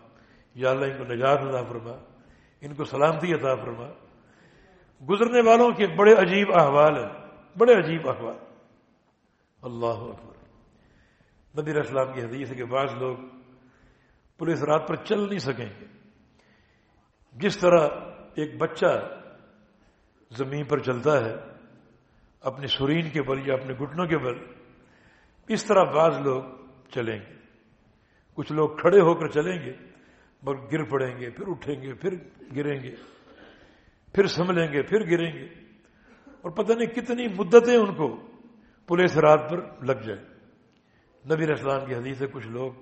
یا اللہ، ان کو نجات عطا فرما۔ ان کو سلامتی عطا فرما۔ گزرنے والوں کے بڑے عجیب احوال ہیں۔ بڑے عجیب احوال۔ اللہ اکبر۔ نبی اسلام کی حدیث ہے کہ بعض لوگ پولیس رات پر چل نہیں سکیں گے۔ جس طرح ایک بچہ زمین پر چلتا ہے، اپنی سرین کے بل یا اپنے گھٹنوں کے بل، اس طرح بعض لوگ چلیں گے۔ کچھ لوگ کھڑے ہو کر چلیں گے، مگر گر پڑیں گے، پھر اٹھیں گے، پھر گریں گے، پھر سنبھلیں گے، پھر گریں گے۔ اور پتہ نہیں کتنی مدتیں ان کو پولیس رات پر لگ جائے۔ نبی اسلام کی حدیث سے کچھ لوگ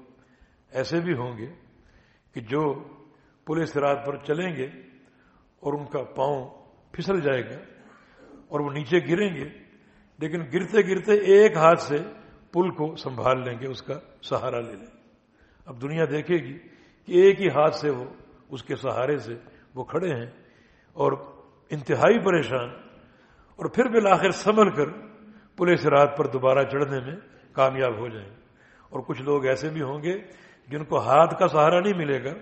ایسے بھی ہوں گے کہ جو پولیس رات پر چلیں گے اور ان کا پاؤں پھسل جائے گا اور وہ نیچے گریں گے، لیکن گرتے گرتے ایک ہاتھ سے پل کو سنبھال لیں گے، اس کا سہارا لے لیں گے۔ اب دنیا دیکھے گی کہ ایک ہی ہاتھ سے وہ اس کے سہارے سے وہ کھڑے ہیں اور انتہائی پریشان اور پھر بالآخر سنبھل کر پولیس رات پر دوبارہ چڑھنے میں کامیاب ہو جائیں۔ اور کچھ لوگ ایسے بھی ہوں گے جن کو ہاتھ کا سہارا نہیں ملے گا،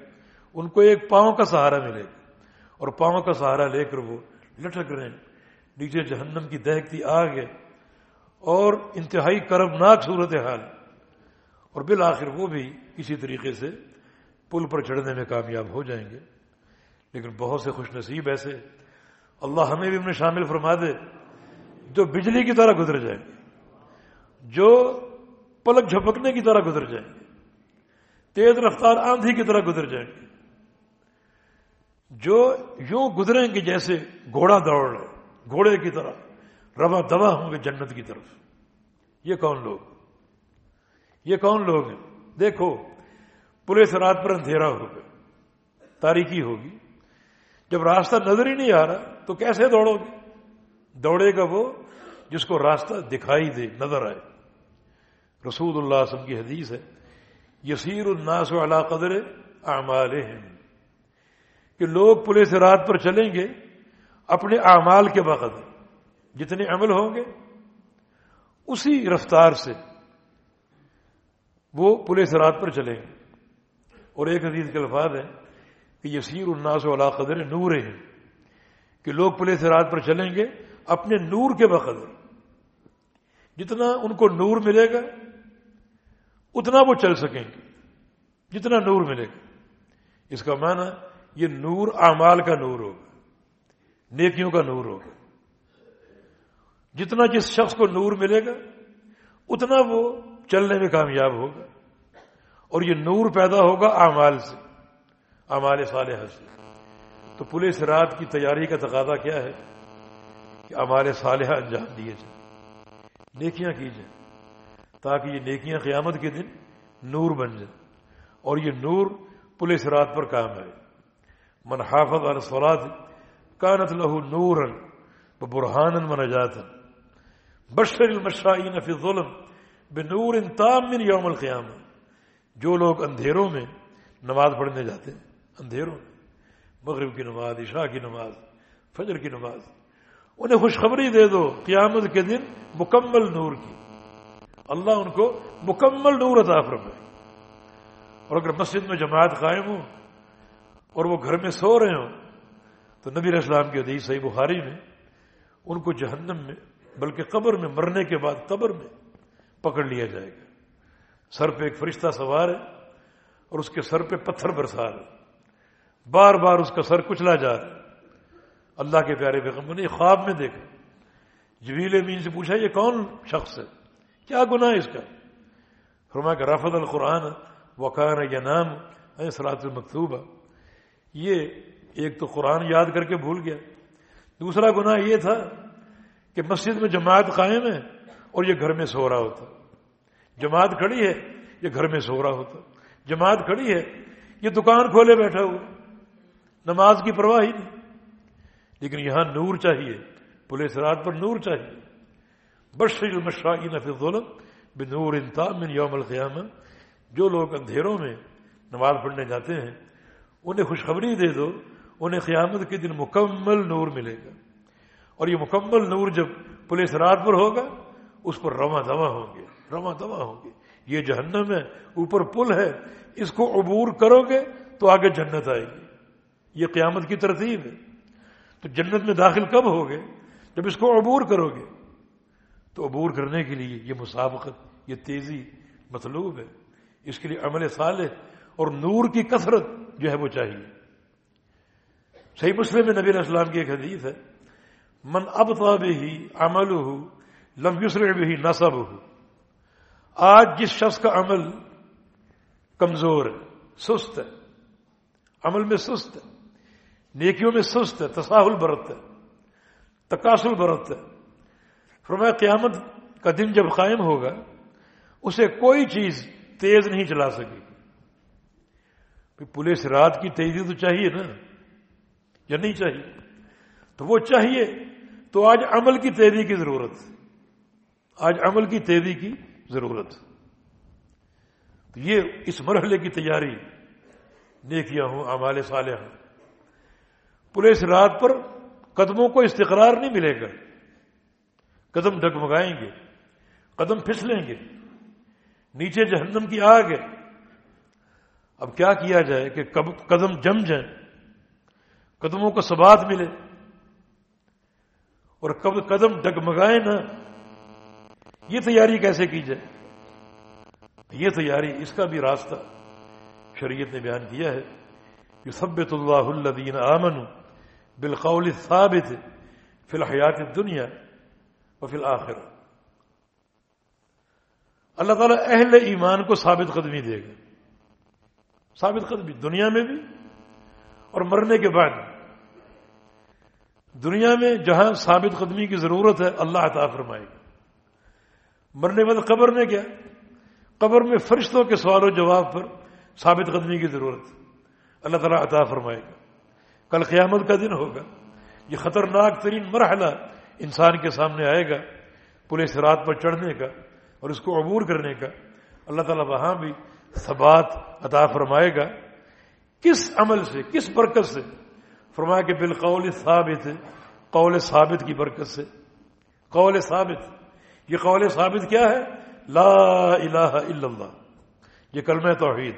ان کو ایک پاؤں کا سہارا ملے گا۔ اور پاؤں کا سہارا لے کر وہ لٹک رہے ہیں۔ نیچے جہنم کی دہکتی آگ ہے اور انتہائی کربناک صورت حال اور بالآخر وہ بھی کسی طریقے سے پل پر چڑھنے میں کامیاب ہو جائیں گے۔ لیکن بہت سے خوش نصیب ایسے۔ اللہ ہمیں بھی انہیں شامل فرما دے جو بجلی کی طرح گزر جائیں گے، جو پلک جھپکنے کی طرح گزر جائیں گے، تیز رفتار آندھی کی طرح گزر جائیں گے۔ جو یوں گزریں گے جیسے گھوڑا دوڑ رہے گھوڑے کی طرح روا دوا ہوں گے جنت کی طرف۔ یہ کون لوگ؟ یہ کون لوگ ہیں؟ دیکھو، پولیس رات پر اندھیرا ہوگا تاریخی ہوگی۔ جب راستہ نظر ہی نہیں آ رہا، تو کیسے دوڑو گے؟ دوڑے گا وہ جس کو راستہ دکھائی دے، نظر آئے۔ رسول اللہ وسلم کی حدیث ہے، یسیر الناس علی قدر اعمالہم۔ کہ لوگ پولیس رات پر چلیں گے اپنے اعمال کے بقدر جتنے عمل ہوں گے، اسی رفتار سے وہ پولیس رات پر چلیں گے اور ایک حدیث کے الفاظ ہے کہ یسیر الناس علا قدر نور ہیں کہ لوگ پولیس رات پر چلیں گے اپنے نور کے بقدر۔ جتنا ان کو نور ملے گا، اتنا وہ چل سکیں گے۔ جتنا نور ملے گا۔ اس کا معنی یہ نور اعمال کا نور ہوگا، نیکیوں کا نور ہوگا۔ جتنا جس شخص کو نور ملے گا، اتنا وہ چلنے میں کامیاب ہوگا۔ اور یہ نور پیدا ہوگا اعمال سے، اعمال صالحہ سے۔ تو پولیس رات کی تیاری کا تقاضا کیا ہے؟ کہ اعمال صالحہ انجام دیے جائیں۔ نیکیاں کی جائیں، تاکہ یہ نیکیاں قیامت کے دن نور بن جائیں۔ اور یہ نور پولیس رات پر کام آئے من حافظ الصلاۃ کانت له نورا برہان من جاتا بشر المشائین فی الظلم بنور تام من یوم القیامہ۔ جو لوگ اندھیروں میں نماز پڑھنے جاتے ہیں، اندھیروں میں، مغرب کی نماز، عشاء کی نماز، فجر کی نماز، انہیں خوشخبری دے دو، قیامت کے دن مکمل نور کی۔ اللہ ان کو مکمل نور عطا فرمائے۔ اور اگر مسجد میں جماعت قائم ہو اور وہ گھر میں سو رہے ہوں، تو نبی اسلام کی حدیث صحیح بخاری میں، ان کو جہنم میں، بلکہ قبر میں مرنے کے بعد قبر میں پکڑ لیا جائے گا۔ سر پہ ایک فرشتہ سوار ہے اور اس کے سر پہ پتھر برسا ہے۔ بار بار اس کا سر کچلا جا رہا ہے۔ اللہ کے پیارے بیگم نے خواب میں دیکھا۔ جبیل امین سے پوچھا، یہ کون شخص ہے؟ کیا گناہ ہے اس کا؟ فرما کہ رفت القرآن وقان یا نام سرات المکتوبہ۔ یہ ایک تو قرآن یاد کر کے بھول گیا۔ دوسرا گناہ یہ تھا کہ مسجد میں جماعت قائم ہے اور یہ گھر میں سو رہا ہوتا۔ جماعت کھڑی ہے، یہ گھر میں سو رہا ہوتا۔ جماعت کھڑی ہے، یہ دکان کھولے بیٹھا ہوا۔ نماز کی پرواہ ہی نہیں۔ لیکن یہاں نور چاہیے۔ پولیس رات پر نور چاہیے۔ بشر المشائی فی الظلم بنور انتا من یوم القیامہ۔ جو لوگ اندھیروں میں نماز پڑھنے جاتے ہیں، انہیں خوشخبری دے دو، انہیں قیامت کے دن مکمل نور ملے گا۔ اور یہ مکمل نور جب پولیس رات پر ہوگا، اس پر رواں دوا ہوں گے۔ رواں دوا ہوں گے۔ یہ جہنم ہے، اوپر پل ہے۔ اس کو عبور کرو گے تو آگے جنت آئے گی۔ یہ قیامت کی ترتیب ہے۔ تو جنت میں داخل کب ہوگے؟ جب اس کو عبور کرو گے۔ تو عبور کرنے کے لیے یہ مسابقت، یہ تیزی مطلوب ہے۔ اس کے لیے عمل صالح اور نور کی کثرت جو ہے وہ چاہیے۔ صحیح مسلم میں نبی السلام کی ایک حدیث ہے، من اب ہی عمل ہو لمبی بھی نصب ہو آج جس شخص کا عمل کمزور ہے، سست ہے، عمل میں سست ہے، نیکیوں میں سست ہے تصاہل برت ہے تقاصل برت ہے، فرمایا قیامت کا دن جب قائم ہوگا، اسے کوئی چیز تیز نہیں چلا سکے گی۔ پولیس رات کی تیزی تو چاہیے نا، یا نہیں چاہیے؟ تو وہ چاہیے تو آج عمل کی تیزی کی ضرورت آج عمل کی تیزی کی ضرورت۔ یہ اس مرحلے کی تیاری نیکیاں ہوں امال صالح ہوں۔ پولیس رات پر قدموں کو استقرار نہیں ملے گا۔ قدم ڈگمگائیں گے، قدم پھسلیں گے۔ نیچے جہنم کی آگ ہے۔ اب کیا کیا جائے کہ قدم جم جائیں، قدموں کو سبات ملے۔ اور کب قدم ڈگمگائے نا یہ تیاری کیسے کی جائے؟ یہ تیاری، اس کا بھی راستہ شریعت نے بیان کیا ہے کہ سبت اللہ الدین آمن بالقول ثابت فی الحیات دنیا و فی الآخر اللہ تعالیٰ اہل ایمان کو ثابت قدمی دے گا۔ ثابت قدمی دنیا میں بھی اور مرنے کے بعد دنیا میں جہاں ثابت قدمی کی ضرورت ہے، اللہ عطا فرمائے گا۔ مرنے بعد قبر میں کیا؟ قبر میں فرشتوں کے سوال و جواب پر ثابت قدمی کی ضرورت اللہ تعالیٰ عطا فرمائے گا۔ کل قیامت کا دن ہوگا۔ یہ خطرناک ترین مرحلہ انسان کے سامنے آئے گا پولیس رات پر چڑھنے کا اور اس کو عبور کرنے کا۔ اللہ تعالیٰ وہاں بھی ثبات عطا فرمائے گا۔ کس عمل سے، کس برکت سے؟ فرمایا کہ بالقول ثابت، قول ثابت کی برکت سے۔ قول ثابت۔ یہ قول ثابت کیا ہے؟ لا الہ الا اللہ. یہ کلمہ توحید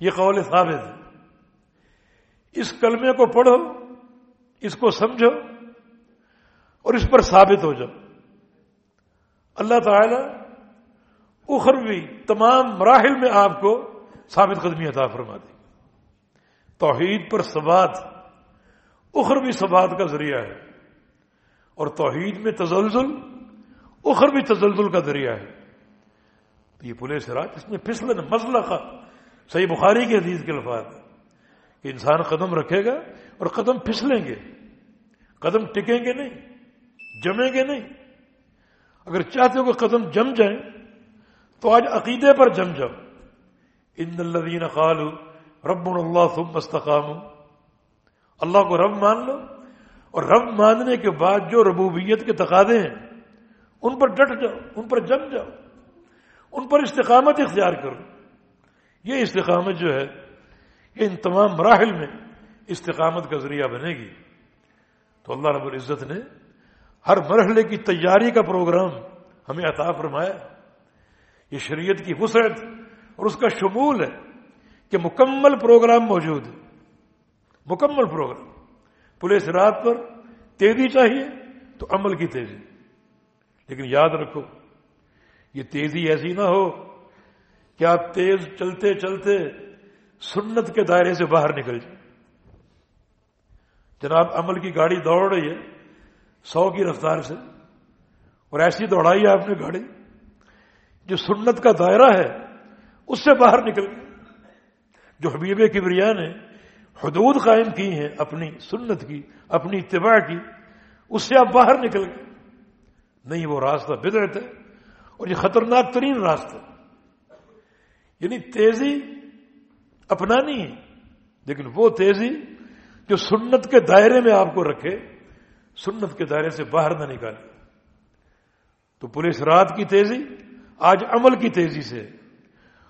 یہ قول ثابت ہے. اس کلمے کو پڑھو، اس کو سمجھو اور اس پر ثابت ہو جاؤ. اللہ تعالی اخروی تمام مراحل میں آپ کو ثابت قدمی عطا فرما دے. توحید پر ثبات اخروی ثبات کا ذریعہ ہے. اور توحید میں تزلزل اخروی تزلزل کا ذریعہ ہے۔ تو یہ پولیس راج اس میں پھسلن مسئلہ کا صحیح بخاری کے حدیث کے الفاظ کہ انسان قدم رکھے گا اور قدم پھسلیں گے۔ قدم ٹکیں گے نہیں، جمیں گے نہیں۔ اگر چاہتے ہو کہ قدم جم جائیں، تو آج عقیدے پر جم جاؤ۔ ان الذین قالوا ربنا اللہ ثم استقاموا۔ اللہ کو رب مان لو اور رب ماننے کے بعد جو ربوبیت کے تقاضے ہیں، ان پر ڈٹ جاؤ، ان پر جم جاؤ، ان پر استقامت اختیار کرو۔ یہ استقامت جو ہے، یہ ان تمام مراحل میں استقامت کا ذریعہ بنے گی۔ تو اللہ رب العزت نے ہر مرحلے کی تیاری کا پروگرام ہمیں عطا فرمایا۔ یہ شریعت کی وسعت اور اس کا شمول ہے کہ مکمل پروگرام موجود ہے۔ مکمل پروگرام۔ پولیس رات پر تیزی چاہیے تو عمل کی تیزی۔ لیکن یاد رکھو، یہ تیزی ایسی نہ ہو کہ آپ تیز چلتے چلتے سنت کے دائرے سے باہر نکل جائیں۔ جناب، عمل کی گاڑی دوڑ رہی ہے، سو کی رفتار سے۔ اور ایسی دوڑائی آپ نے گاڑی جو سنت کا دائرہ ہے، اس سے باہر نکل جو حبیب کبریا نے حدود قائم کی ہیں، اپنی سنت کی، اپنی اتباع کی، اس سے آپ باہر نکل گئے۔ نہیں، وہ راستہ بدرت ہے اور یہ خطرناک ترین راستہ۔ یعنی تیزی اپنانی ہے، لیکن وہ تیزی جو سنت کے دائرے میں آپ کو رکھے، سنت کے دائرے سے باہر نہ نکالے۔ تو پولیس رات کی تیزی، آج عمل کی تیزی سے۔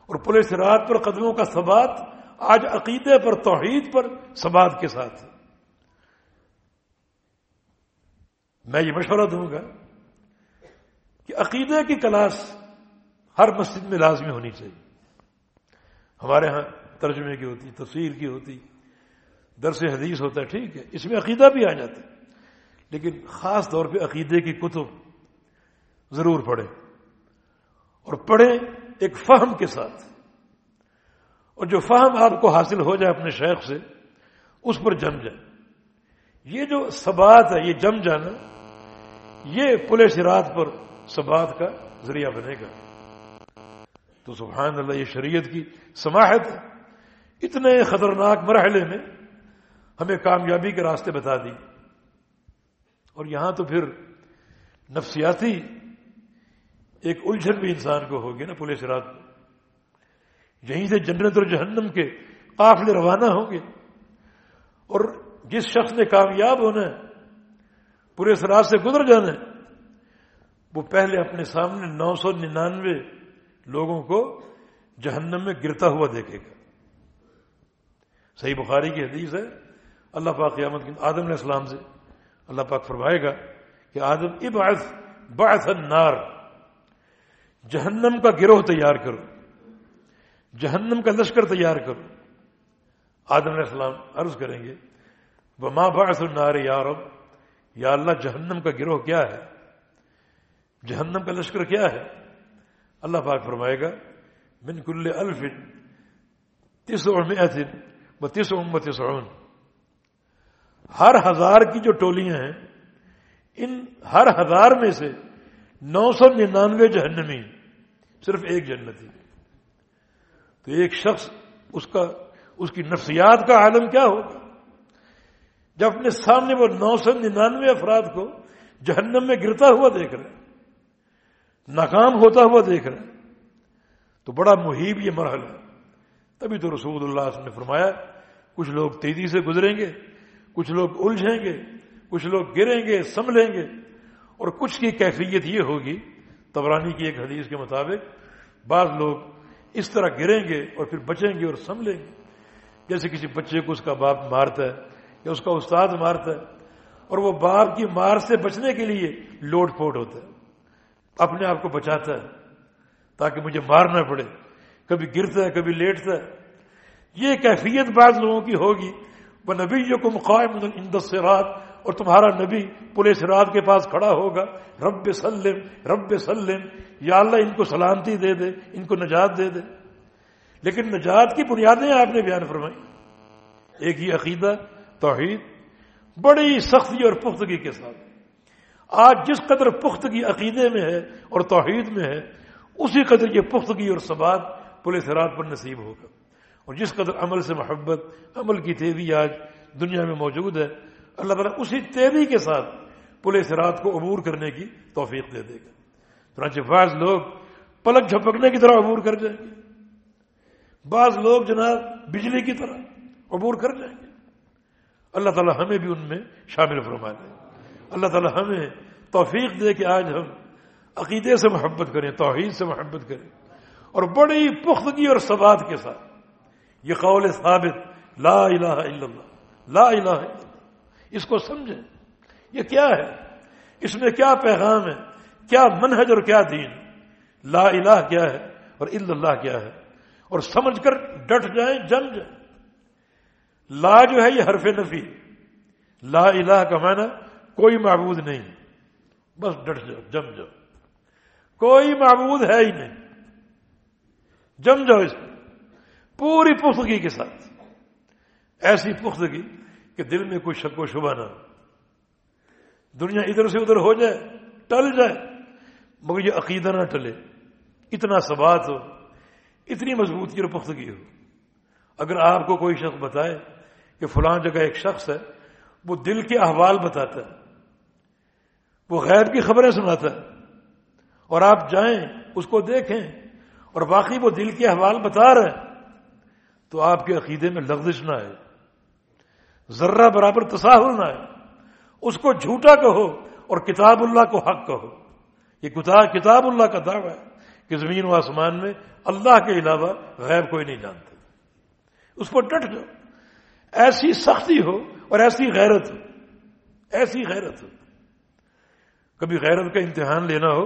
اور پولیس رات پر قدموں کا ثبات آج عقیدے پر، توحید پر سماعت کے ساتھ۔ میں یہ مشورہ دوں گا کہ عقیدے کی کلاس ہر مسجد میں لازمی ہونی چاہیے۔ ہمارے ہاں ترجمے کی ہوتی تصویر کی ہوتی، درس حدیث ہوتا ہے، ٹھیک ہے، اس میں عقیدہ بھی آ جاتا ہے۔ لیکن خاص طور پہ عقیدے کی کتب ضرور پڑھیں اور پڑھیں ایک فہم کے ساتھ۔ اور جو فہم آپ کو حاصل ہو جائے اپنے شیخ سے، اس پر جم جائے۔ یہ جو سبات ہے، یہ جم جانا، یہ پلے سرات پر سبات کا ذریعہ بنے گا۔ تو سبحان اللہ، یہ شریعت کی سماحت ہے۔ اتنے خطرناک مرحلے میں ہمیں کامیابی کے راستے بتا دی۔ اور یہاں تو پھر نفسیاتی ایک الجھن بھی انسان کو ہوگی نا پولیس رات یہیں سے جنت اور جہنم کے قافلے روانہ ہوں گے۔ اور جس شخص نے کامیاب ہونا ہے، پورے رات سے گزر جانا ہے، وہ پہلے اپنے سامنے نو سو ننانوے لوگوں کو جہنم میں گرتا ہوا دیکھے گا۔ صحیح بخاری کی حدیث ہے، اللہ پاک قیامت کی آدم علیہ السلام سے اللہ پاک فرمائے گا کہ آدم ابعث بعث النار، جہنم کا گروہ تیار کرو۔ جہنم کا لشکر تیار کرو۔ آدم علیہ السلام عرض کریں گے، وما بعث النار یا رب؟ یا اللہ، جہنم کا گروہ کیا ہے؟ جہنم کا لشکر کیا ہے؟ اللہ پاک فرمائے گا، من کل الف تیس و تیس امت ہر ہزار کی جو ٹولیاں ہیں، ان ہر ہزار میں سے نو سو ننانوے جہنمی، صرف ایک جنتی۔ تو ایک شخص اس کا، اس کی نفسیات کا عالم کیا ہوگا؟ جب اپنے سامنے وہ نو سو ننانوے افراد کو جہنم میں گرتا ہوا دیکھ رہے ناکام ہوتا ہوا دیکھ رہے تو بڑا محیب یہ مرحلہ ہے۔ تبھی تو رسول اللہ نے فرمایا، کچھ لوگ تیزی سے گزریں گے، کچھ لوگ الجھیں گے، کچھ لوگ گریں گے سنبھلیں گے۔ اور کچھ کی کیفیت یہ ہوگی تبرانی کی ایک حدیث کے مطابق، بعض لوگ اس طرح گریں گے اور پھر بچیں گے اور سنبھلیں گے۔ جیسے کسی بچے کو اس کا باپ مارتا ہے یا اس کا استاد مارتا ہے اور وہ باپ کی مار سے بچنے کے لیے لوٹ پوٹ ہوتا ہے، اپنے آپ کو بچاتا ہے تاکہ مجھے مارنا پڑے، کبھی گرتا ہے، کبھی لیٹتا ہے۔ یہ کیفیت بعض لوگوں کی ہوگی۔ وہ نبی جو قائم اندس رات اور تمہارا نبی پولیس رات کے پاس کھڑا ہوگا۔ رب سلم رب سلم۔ یا اللہ، ان کو سلامتی دے دے، ان کو نجات دے دے۔ لیکن نجات کی بنیادیں آپ نے بیان فرمائی۔ ایک ہی عقیدہ، توحید، بڑی سختی اور پختگی کے ساتھ۔ آج جس قدر پختگی عقیدے میں ہے اور توحید میں ہے، اسی قدر یہ پختگی اور سبات پولیس رات پر نصیب ہوگا۔ اور جس قدر عمل سے محبت، عمل کی تیزی آج دنیا میں موجود ہے اللہ تعالیٰ اسی تیزی کے ساتھ پولیس رات کو عبور کرنے کی توفیق دے دے گا۔ چنانچہ بعض لوگ پلک جھپکنے کی طرح عبور کر جائیں گے۔ بعض لوگ جناب بجلی کی طرح عبور کر جائیں گے۔ اللہ تعالیٰ ہمیں بھی ان میں شامل فرما دے۔ اللہ تعالیٰ ہمیں توفیق دے کہ آج ہم عقیدے سے محبت کریں، توحید سے محبت کریں۔ اور بڑی پختگی اور ثبات کے ساتھ یہ قول ثابت، لا الہ الا اللہ، لا الہ الا اللہ۔ اس کو سمجھیں۔ یہ کیا ہے؟ اس میں کیا پیغام ہے؟ کیا منہج اور کیا دین؟ لا الہ کیا ہے اور الا اللہ کیا ہے؟ اور سمجھ کر ڈٹ جائیں جم جائیں۔ لا جو ہے یہ حرف نفی۔ لا الہ کا معنی کوئی معبود نہیں۔ بس ڈٹ جاؤ، جم جاؤ۔ کوئی معبود ہے ہی نہیں۔ جم جاؤ اس میں۔ پوری پختگی کے ساتھ۔ ایسی پختگی کہ دل میں کوئی شک و شبہ نہ دنیا ادھر سے ادھر ہو جائے، ٹل جائے، مگر یہ عقیدہ نہ ٹلے۔ اتنا سبات ہو، اتنی مضبوطی اور پختگی ہو۔ اگر آپ کو کوئی شخص بتائے کہ فلاں جگہ ایک شخص ہے، وہ دل کے احوال بتاتا ہے، وہ غیر کی خبریں سناتا ہے، اور آپ جائیں، اس کو دیکھیں، اور باقی وہ دل کے احوال بتا رہے ہیں، تو آپ کے عقیدے میں لغزش نہ آئے۔ ذرہ برابر تصاہر نہ آئے اس کو جھوٹا کہو اور کتاب اللہ کو حق کہو۔ یہ کتاب اللہ کا دعویٰ ہے کہ زمین و آسمان میں اللہ کے علاوہ غیب کوئی نہیں جانتے۔ اس پر ڈٹ جاؤ۔ ایسی سختی ہو اور ایسی غیرت ہو۔ ایسی غیرت ہو۔ کبھی غیرت کا امتحان لینا ہو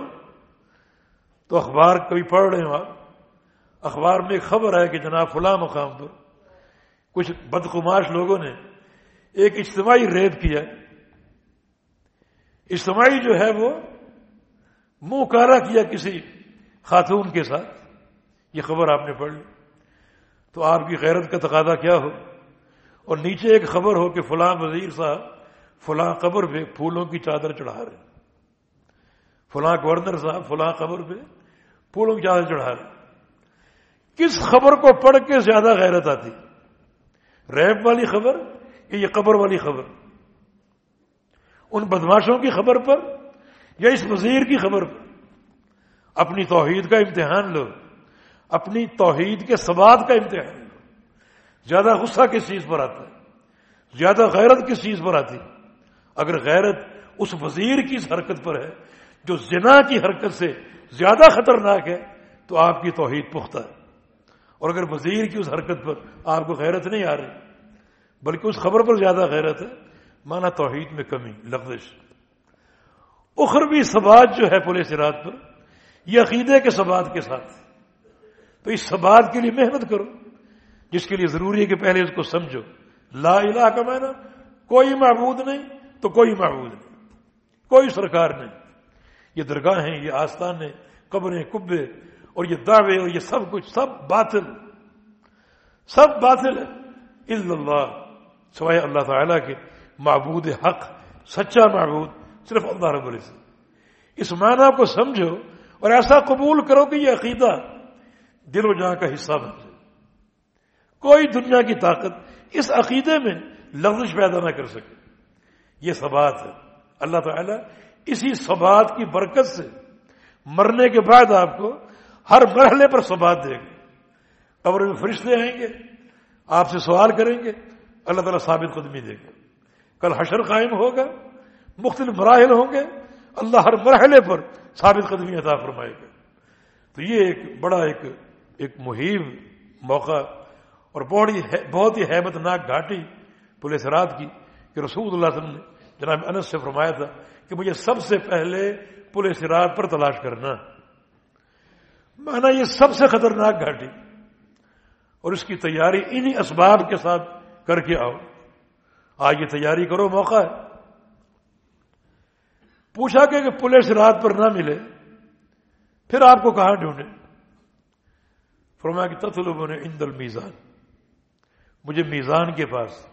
تو اخبار کبھی پڑھ رہے ہو آپ۔ اخبار میں ایک خبر ہے کہ جناب فلاں مقام پر کچھ بدقماش لوگوں نے ایک اجتماعی ریپ کیا اجتماعی جو ہے وہ منہ کارا کیا کسی خاتون کے ساتھ۔ یہ خبر آپ نے پڑھ لی۔ تو آپ کی غیرت کا تقاضا کیا ہو؟ اور نیچے ایک خبر ہو کہ فلاں وزیر صاحب فلاں قبر پہ پھولوں کی چادر چڑھا رہے فلاں گورنر صاحب فلاں قبر پہ پھولوں کی چادر چڑھا رہے کس خبر کو پڑھ کے زیادہ غیرت آتی؟ ریپ والی خبر کہ یہ قبر والی خبر۔ ان بدماشوں کی خبر پر یا اس وزیر کی خبر پر؟ اپنی توحید کا امتحان لو۔ اپنی توحید کے سواد کا امتحان لو۔ زیادہ غصہ کس چیز پر آتا ہے؟ زیادہ غیرت کس چیز پر آتی ہے؟ اگر غیرت اس وزیر کی اس حرکت پر ہے، جو زنا کی حرکت سے زیادہ خطرناک ہے، تو آپ کی توحید پختہ ہے۔ اور اگر وزیر کی اس حرکت پر آپ کو غیرت نہیں آ رہی بلکہ اس خبر پر زیادہ غیرت ہے۔ مانا توحید میں کمی لفظ اخروی سبات جو ہے پولیس رات پر، یہ عقیدے کے سبات کے ساتھ۔ تو اس سبات کے لیے محنت کرو۔ جس کے لیے ضروری ہے کہ پہلے اس کو سمجھو۔ لا الہ کا معنی، کوئی معبود نہیں تو کوئی معبود نہیں، کوئی سرکار نہیں۔ یہ درگاہیں، یہ آستان قبریں، کبے، اور یہ دعوے، اور یہ سب کچھ، سب باطل۔ سب باطل ہے۔ اللہ۔ سوائے اللہ تعالیٰ کے معبود حق، سچا معبود، صرف اللہ رب العزت۔ اس معنی کو سمجھو اور ایسا قبول کرو کہ یہ عقیدہ دل و جہاں کا حصہ بن جائے۔ کوئی دنیا کی طاقت اس عقیدے میں لفظ پیدا نہ کر سکے۔ یہ سبات ہے۔ اللہ تعالیٰ اسی سبات کی برکت سے مرنے کے بعد آپ کو ہر مرحلے پر سبات دے گا۔ قبر میں فرشتے آئیں گے، آپ سے سوال کریں گے اللہ تعالیٰ ثابت قدمی دے گا کل حشر قائم ہوگا، مختلف مراحل ہوں گے، اللہ ہر مرحلے پر ثابت قدمی عطا فرمائے گا۔ تو یہ ایک بڑا ایک ایک مہیم موقع اور بڑی بہت ہی حیبت ناک گھاٹی پولیس رات کی کہ رسول اللہ علیہ وسلم نے جناب انس سے فرمایا تھا کہ مجھے سب سے پہلے پولیس رات پر تلاش کرنا۔ مانا یہ سب سے خطرناک گھاٹی اور اس کی تیاری انہی اسباب کے ساتھ کر کے آؤ۔ آج یہ تیاری کرو، موقع ہے۔ پوچھا کہ پولیس رات پر نہ ملے، پھر آپ کو کہاں ڈھونڈے؟ فرمایا کہ تطلبوں نے اندل میزان مجھے میزان کے پاس،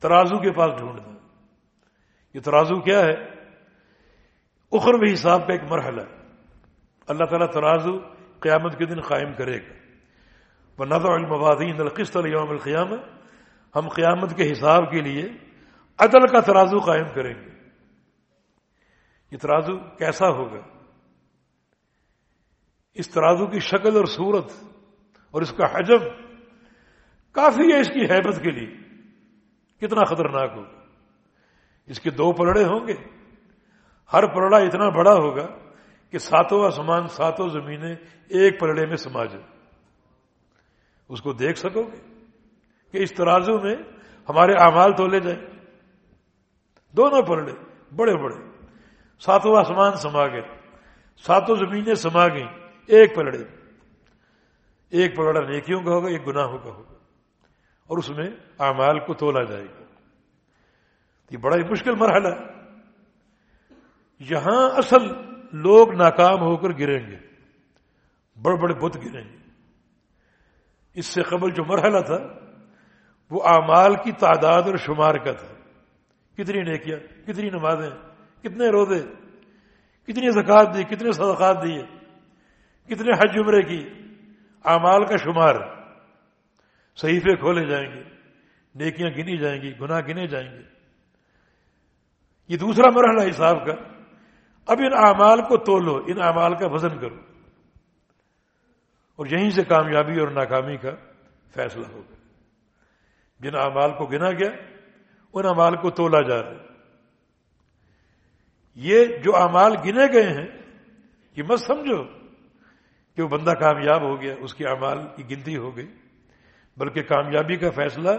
ترازو کے پاس ڈھونڈنا یہ ترازو کیا ہے؟ اخروی حساب کا ایک مرحلہ ہے۔ اللہ تعالیٰ ترازو قیامت کے دن قائم کرے گا۔ وہ نظر المبادین القسط یوم القیام ہم قیامت کے حساب کے لیے عدل کا ترازو قائم کریں گے۔ یہ ترازو کیسا ہوگا؟ اس ترازو کی شکل اور صورت اور اس کا حجم کافی ہے اس کی حیبت کے لیے۔ کتنا خطرناک ہوگا۔ اس کے دو پلڑے ہوں گے۔ ہر پلڑا اتنا بڑا ہوگا کہ ساتوں آسمان، ساتوں زمینیں ایک پلڑے میں سما جائے اس کو دیکھ سکو گے؟ کہ اس ترازو میں ہمارے اعمال تو لے جائیں۔ دونوں پلڑے، بڑے بڑے۔ ساتوں آسمان سما گئے ساتوں زمینیں سما گئیں، ایک پلڑے۔ ایک پلڑا نیکیوں کا ہوگا، ایک گناہوں کا ہوگا۔ اور اس میں اعمال کو تولا جائے گا۔ یہ بڑا ہی مشکل مرحلہ ہے۔ یہاں اصل لوگ ناکام ہو کر گریں گے۔ بڑے بڑے بت گریں گے۔ اس سے قبل جو مرحلہ تھا وہ اعمال کی تعداد اور شمار کا تھا۔ کتنی نیکیاں، کتنی نمازیں، کتنے روزے، کتنی زکات دی، کتنے صدقات دیے، کتنے حج عمرے کی۔ اعمال کا شمار۔ صحیفے کھولے جائیں گے، نیکیاں گنی جائیں گی، گناہ گنے جائیں گے۔ یہ دوسرا مرحلہ حساب کا۔ اب ان اعمال کو تولو، ان اعمال کا وزن کرو۔ اور یہیں سے کامیابی اور ناکامی کا فیصلہ ہوگا۔ جن اعمال کو گنا گیا ان اعمال کو تولا جا رہا ہے۔ یہ جو اعمال گنے گئے ہیں، یہ مت سمجھو کہ وہ بندہ کامیاب ہو گیا، اس کی اعمال کی گنتی ہو گئی۔ بلکہ کامیابی کا فیصلہ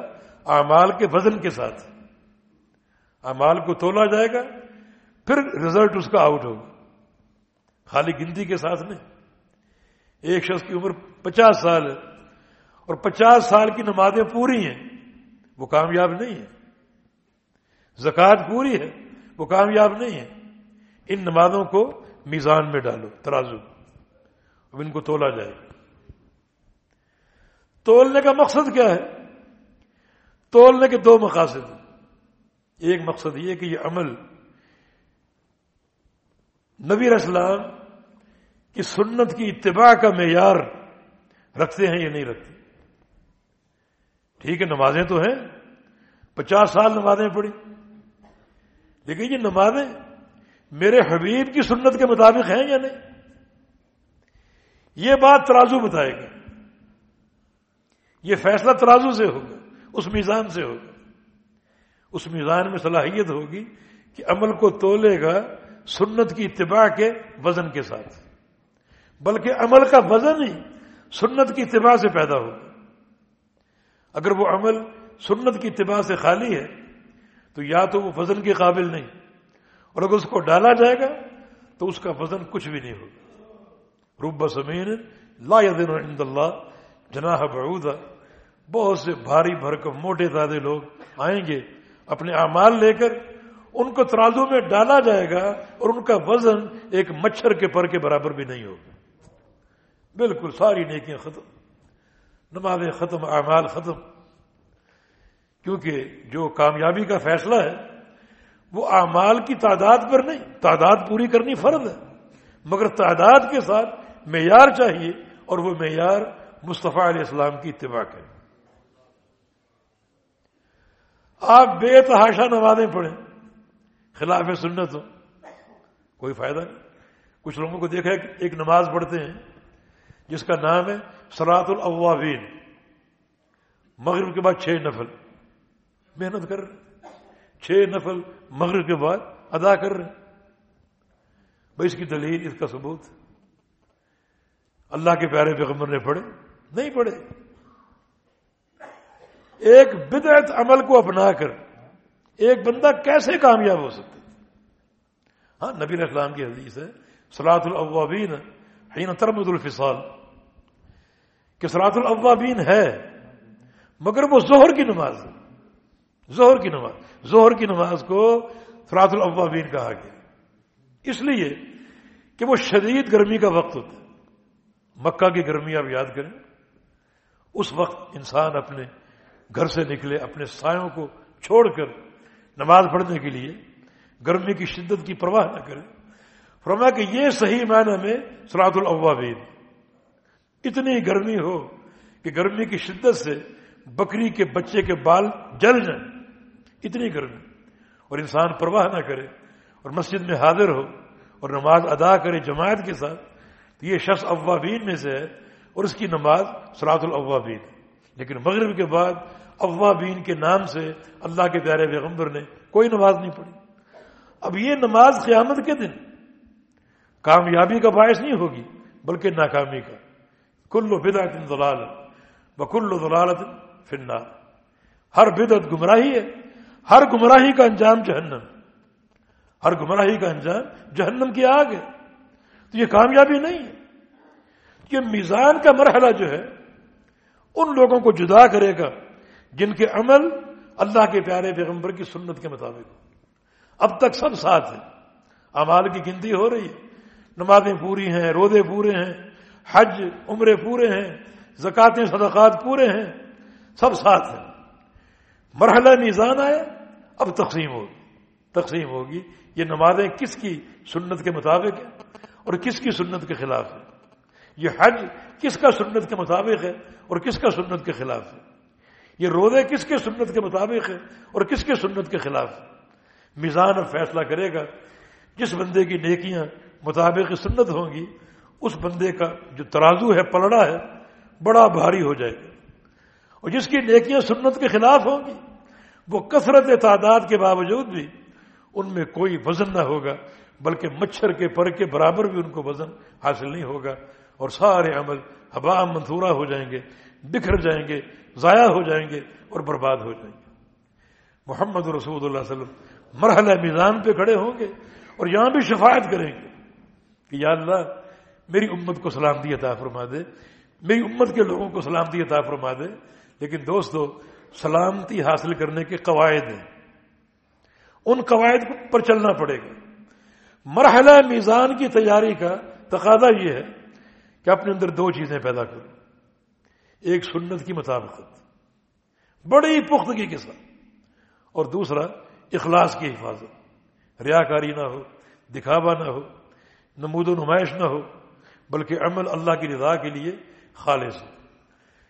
اعمال کے وزن کے ساتھ۔ امال کو تولا جائے گا، پھر رزلٹ اس کا آؤٹ ہوگا۔ خالی گنتی کے ساتھ نہیں۔ ایک شخص کی عمر پچاس سال ہے اور پچاس سال کی نمازیں پوری ہیں۔ وہ کامیاب نہیں ہے۔ زکوٰۃ پوری ہے، وہ کامیاب نہیں ہے۔ ان نمازوں کو میزان میں ڈالو، ترازو۔ اب ان کو تولا جائے۔ تولنے کا مقصد کیا ہے؟ تولنے کے دو مقاصد ایک مقصد یہ کہ یہ عمل نبی اسلام کی سنت کی اتباع کا معیار رکھتے ہیں یا نہیں رکھتے؟ ٹھیک ہے، نمازیں تو ہیں۔ پچاس سال نمازیں پڑھی۔ لیکن یہ نمازیں میرے حبیب کی سنت کے مطابق ہیں یا نہیں؟ یہ بات ترازو بتائے گا یہ فیصلہ ترازو سے ہوگا، اس میزان سے ہوگا۔ اس میزان میں صلاحیت ہوگی کہ عمل کو تولے گا سنت کی اتباع کے وزن کے ساتھ۔ بلکہ عمل کا وزن ہی سنت کی اتباع سے پیدا ہوگا۔ اگر وہ عمل سنت کی اتباع سے خالی ہے، تو یا تو وہ وزن کے قابل نہیں۔ اور اگر اس کو ڈالا جائے گا، تو اس کا وزن کچھ بھی نہیں ہوگا۔ رب سمین لا يدن عند اللہ، جناح بعودہ بہت سے بھاری بھرکم، موٹے تازے لوگ آئیں گے اپنے اعمال لے کر، ان کو ترازو میں ڈالا جائے گا اور ان کا وزن ایک مچھر کے پر کے برابر بھی نہیں ہوگا۔ بالکل ساری نیکیاں ختم۔ نمازیں ختم، اعمال ختم۔ کیونکہ جو کامیابی کا فیصلہ ہے، وہ اعمال کی تعداد پر نہیں، تعداد پوری کرنی فرض ہے۔ مگر تعداد کے ساتھ معیار چاہیے اور وہ معیار مصطفیٰ علیہ السلام کی اتباع ہے آپ بے تحاشا نمازیں پڑھیں، خلاف سنت ہو کوئی فائدہ نہیں۔ کچھ لوگوں کو دیکھا ایک نماز پڑھتے ہیں، جس کا نام ہے سرات الاوابین۔ مغرب کے بعد چھ نفل۔ محنت کر۔ رہے چھ نفل مغرب کے بعد ادا کر۔ رہے بھائی، اس کی دلیل، اس کا ثبوت۔ اللہ کے پیارے پیغمبر نے پڑھے۔ نہیں پڑھے۔ ایک بدعت عمل کو اپنا کر۔ ایک بندہ کیسے کامیاب ہو سکتا ہاں نبی اسلام کی حدیث ہے سلاۃ الاوابین حین ترمد الفصال۔ کہ سلاۃ الاوابین ہے، مگر وہ زہر کی نماز ہے۔ زہر کی نماز۔ زہر کی نماز کو سلاۃ الاوابین کہا گیا۔ اس لیے کہ وہ شدید گرمی کا وقت ہوتا ہے۔ مکہ کی گرمی آپ یاد کریں۔ اس وقت انسان اپنے گھر سے نکلے، اپنے سایوں کو چھوڑ کر نماز پڑھنے کے لیے گرمی کی شدت کی پرواہ نہ کرے۔ فرمایا کہ یہ صحیح معنی میں سرات الاوابین۔ اتنی گرمی ہو کہ گرمی کی شدت سے بکری کے بچے کے بال جل جائیں۔ اتنی گرمی۔ اور انسان پرواہ نہ کرے اور مسجد میں حاضر ہو اور نماز ادا کرے جماعت کے ساتھ، تو یہ شخص اوابین میں سے ہے اور اس کی نماز سرات الاوابین لیکن مغرب کے بعد اوابین کے نام سے اللہ کے پیارے پیغمبر نے کوئی نماز نہیں پڑھی۔ اب یہ نماز قیامت کے دن کامیابی کا باعث نہیں ہوگی، بلکہ ناکامی کا۔ کل بدعت ضلال بکل ضلالت فنار ہر بدعت گمراہی ہے ہر گمراہی کا انجام جہنم. ہر گمراہی کا انجام جہنم کی آگ ہے. تو یہ کامیابی نہیں ہے. یہ میزان کا مرحلہ جو ہے، ان لوگوں کو جدا کرے گا جن کے عمل اللہ کے پیارے پیغمبر کی سنت کے مطابق اب تک سب ساتھ ہیں. امال کی گنتی ہو رہی ہے. نمازیں پوری ہیں رودے پورے ہیں حج عمرے پورے ہیں زکاتیں صدقات پورے ہیں، سب ساتھ ہیں۔ مرحلہ میزان آیا، اب تقسیم ہوگی تقسیم ہوگی۔ یہ نمازیں کس کی سنت کے مطابق ہیں اور کس کی سنت کے خلاف ہے یہ حج کس کا سنت کے مطابق ہے اور کس کا سنت کے خلاف ہے؟ یہ روزے کس کے سنت کے مطابق ہے اور کس کے سنت کے خلاف ہے میزان اور فیصلہ کرے گا۔ جس بندے کی نیکیاں مطابق سنت ہوں گی اس بندے کا جو ترازو ہے، پلڑا ہے، بڑا بھاری ہو جائے گا۔ اور جس کی نیکیاں سنت کے خلاف ہوں گی، وہ کثرت تعداد کے باوجود بھی ان میں کوئی وزن نہ ہوگا، بلکہ مچھر کے پر کے برابر بھی ان کو وزن حاصل نہیں ہوگا اور سارے عمل ہبا منصورہ ہو جائیں گے، بکھر جائیں گے، ضائع ہو جائیں گے اور برباد ہو جائیں گے۔ محمد رسول اللہ علیہ وسلم مرحلہ میزان پہ کھڑے ہوں گے اور یہاں بھی شفاعت کریں گے کہ یا اللہ میری امت کو سلامتی عطا فرما دے۔ میری امت کے لوگوں کو سلامتی عطا فرما دے۔ لیکن دوستو، سلامتی حاصل کرنے کے قواعد ہیں۔ ان قواعد پر چلنا پڑے گا۔ مرحلہ میزان کی تیاری کا تقاضا یہ ہے کہ اپنے اندر دو چیزیں پیدا کرو۔ ایک سنت کی مطابقت، بڑی پختگی کے ساتھ، اور دوسرا، اخلاص کی حفاظت۔ ریاکاری نہ ہو، دکھاوا نہ ہو، نمود و نمائش نہ ہو بلکہ عمل اللہ کی رضا کے لیے خالص ہو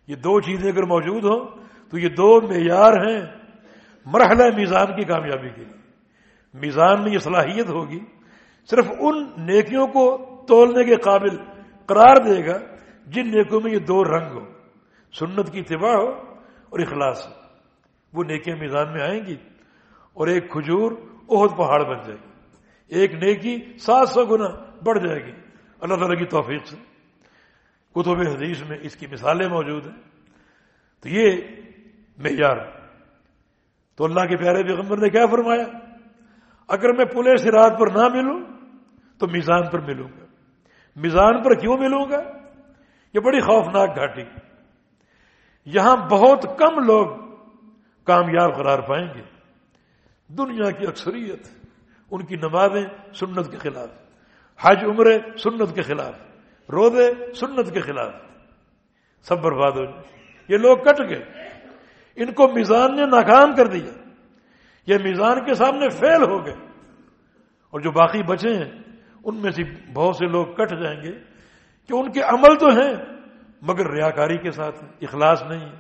یہ دو چیزیں اگر موجود ہوں تو یہ دو معیار ہیں مرحلہ میزان کی کامیابی کے لیے۔ میزان میں یہ صلاحیت ہوگی، صرف ان نیکیوں کو تولنے کے قابل قرار دے گا جن نیکوں میں یہ دو رنگ ہو سنت کی اتباع ہو اور اخلاص ہو۔ وہ نیکیاں میزان میں آئیں گی اور ایک کھجور عہد پہاڑ بن جائے گی۔ ایک نیکی سات سو گنا بڑھ جائے گی۔ اللہ تعالیٰ کی توفیق سے۔ کتب حدیث میں اس کی مثالیں موجود ہیں۔ تو یہ معیار تو اللہ کے پیارے پیغمبر نے کیا فرمایا؟ اگر میں پلے سے رات پر نہ ملوں، تو میزان پر ملوں گا۔ میزان پر کیوں ملوں گا؟ یہ بڑی خوفناک گھاٹی۔ یہاں بہت کم لوگ کامیاب قرار پائیں گے۔ دنیا کی اکثریت، ان کی نمازیں سنت کے خلاف۔ حج عمرے سنت کے خلاف، روزے سنت کے خلاف۔ سب برباد ہو جائے۔ یہ لوگ کٹ گئے۔ ان کو میزان نے ناکام کر دیا۔ یہ میزان کے سامنے فیل ہو گئے۔ اور جو باقی بچے ہیں، ان میں سے بہت سے لوگ کٹ جائیں گے کہ ان کے عمل تو ہیں، مگر ریاکاری کے ساتھ اخلاص نہیں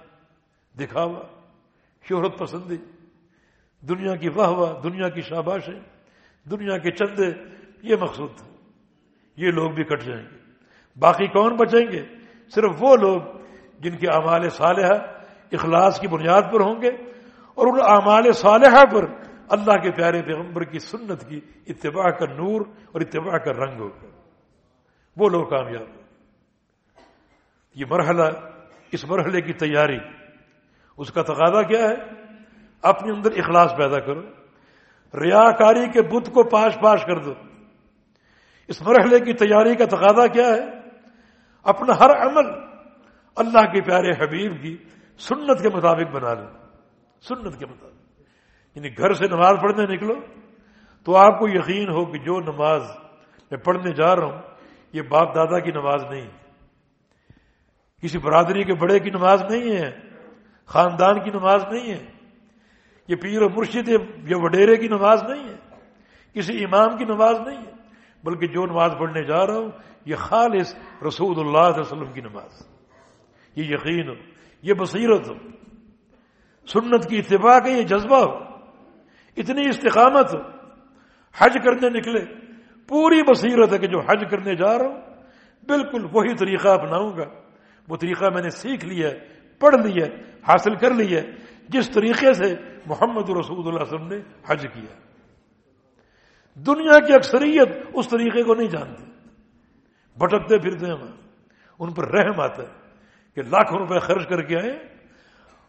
دکھاوا، شہرت پسندی۔ دنیا کی واہ واہ دنیا کی شاباشیں، دنیا کے چندے، یہ مقصود تھا۔ یہ لوگ بھی کٹ جائیں گے۔ باقی کون بچیں گے؟ صرف وہ لوگ جن کے اعمال صالحہ اخلاص کی بنیاد پر ہوں گے اور ان اعمال صالحہ پر اللہ کے پیارے پیغمبر کی سنت کی اتباع کا نور اور اتباع کا رنگ ہوگا۔ وہ لوگ کامیاب ہو یہ مرحلہ، اس مرحلے کی تیاری، اس کا تقاضا کیا ہے؟ اپنے اندر اخلاص پیدا کرو۔ ریاکاری کے بت کو پاش پاش کر دو۔ اس مرحلے کی تیاری کا تقاضا کیا ہے؟ اپنا ہر عمل اللہ کے پیارے حبیب کی سنت کے مطابق بنا لو۔ سنت کے مطابق۔ یعنی گھر سے نماز پڑھنے نکلو تو آپ کو یقین ہو کہ جو نماز میں پڑھنے جا رہا ہوں، یہ باپ دادا کی نماز نہیں کسی برادری کے بڑے کی نماز نہیں ہے، خاندان کی نماز نہیں ہے۔ یہ پیر و مرشد یا وڈیرے کی نماز نہیں ہے۔ کسی امام کی نماز نہیں ہے۔ بلکہ جو نماز پڑھنے جا رہا ہوں، یہ خالص رسول اللہ علیہ وسلم کی نماز۔ یہ یقین ہو، یہ بصیرت ہو۔ سنت کی اتباع کا یہ جذبہ ہو۔ اتنی استقامت ہو۔ حج کرنے نکلے۔ پوری بصیرت ہے کہ جو حج کرنے جا رہا ہوں، بالکل وہی طریقہ اپناؤں گا۔ وہ طریقہ میں نے سیکھ لیا ہے، پڑھ لیا حاصل کر لیا جس طریقے سے محمد رسول اللہ علیہ وسلم نے حج کیا۔ دنیا کی اکثریت اس طریقے کو نہیں جانتی۔ بھٹکتے پھرتے ہیں۔ ان پر رحم آتا ہے کہ لاکھوں روپے خرچ کر کے آئے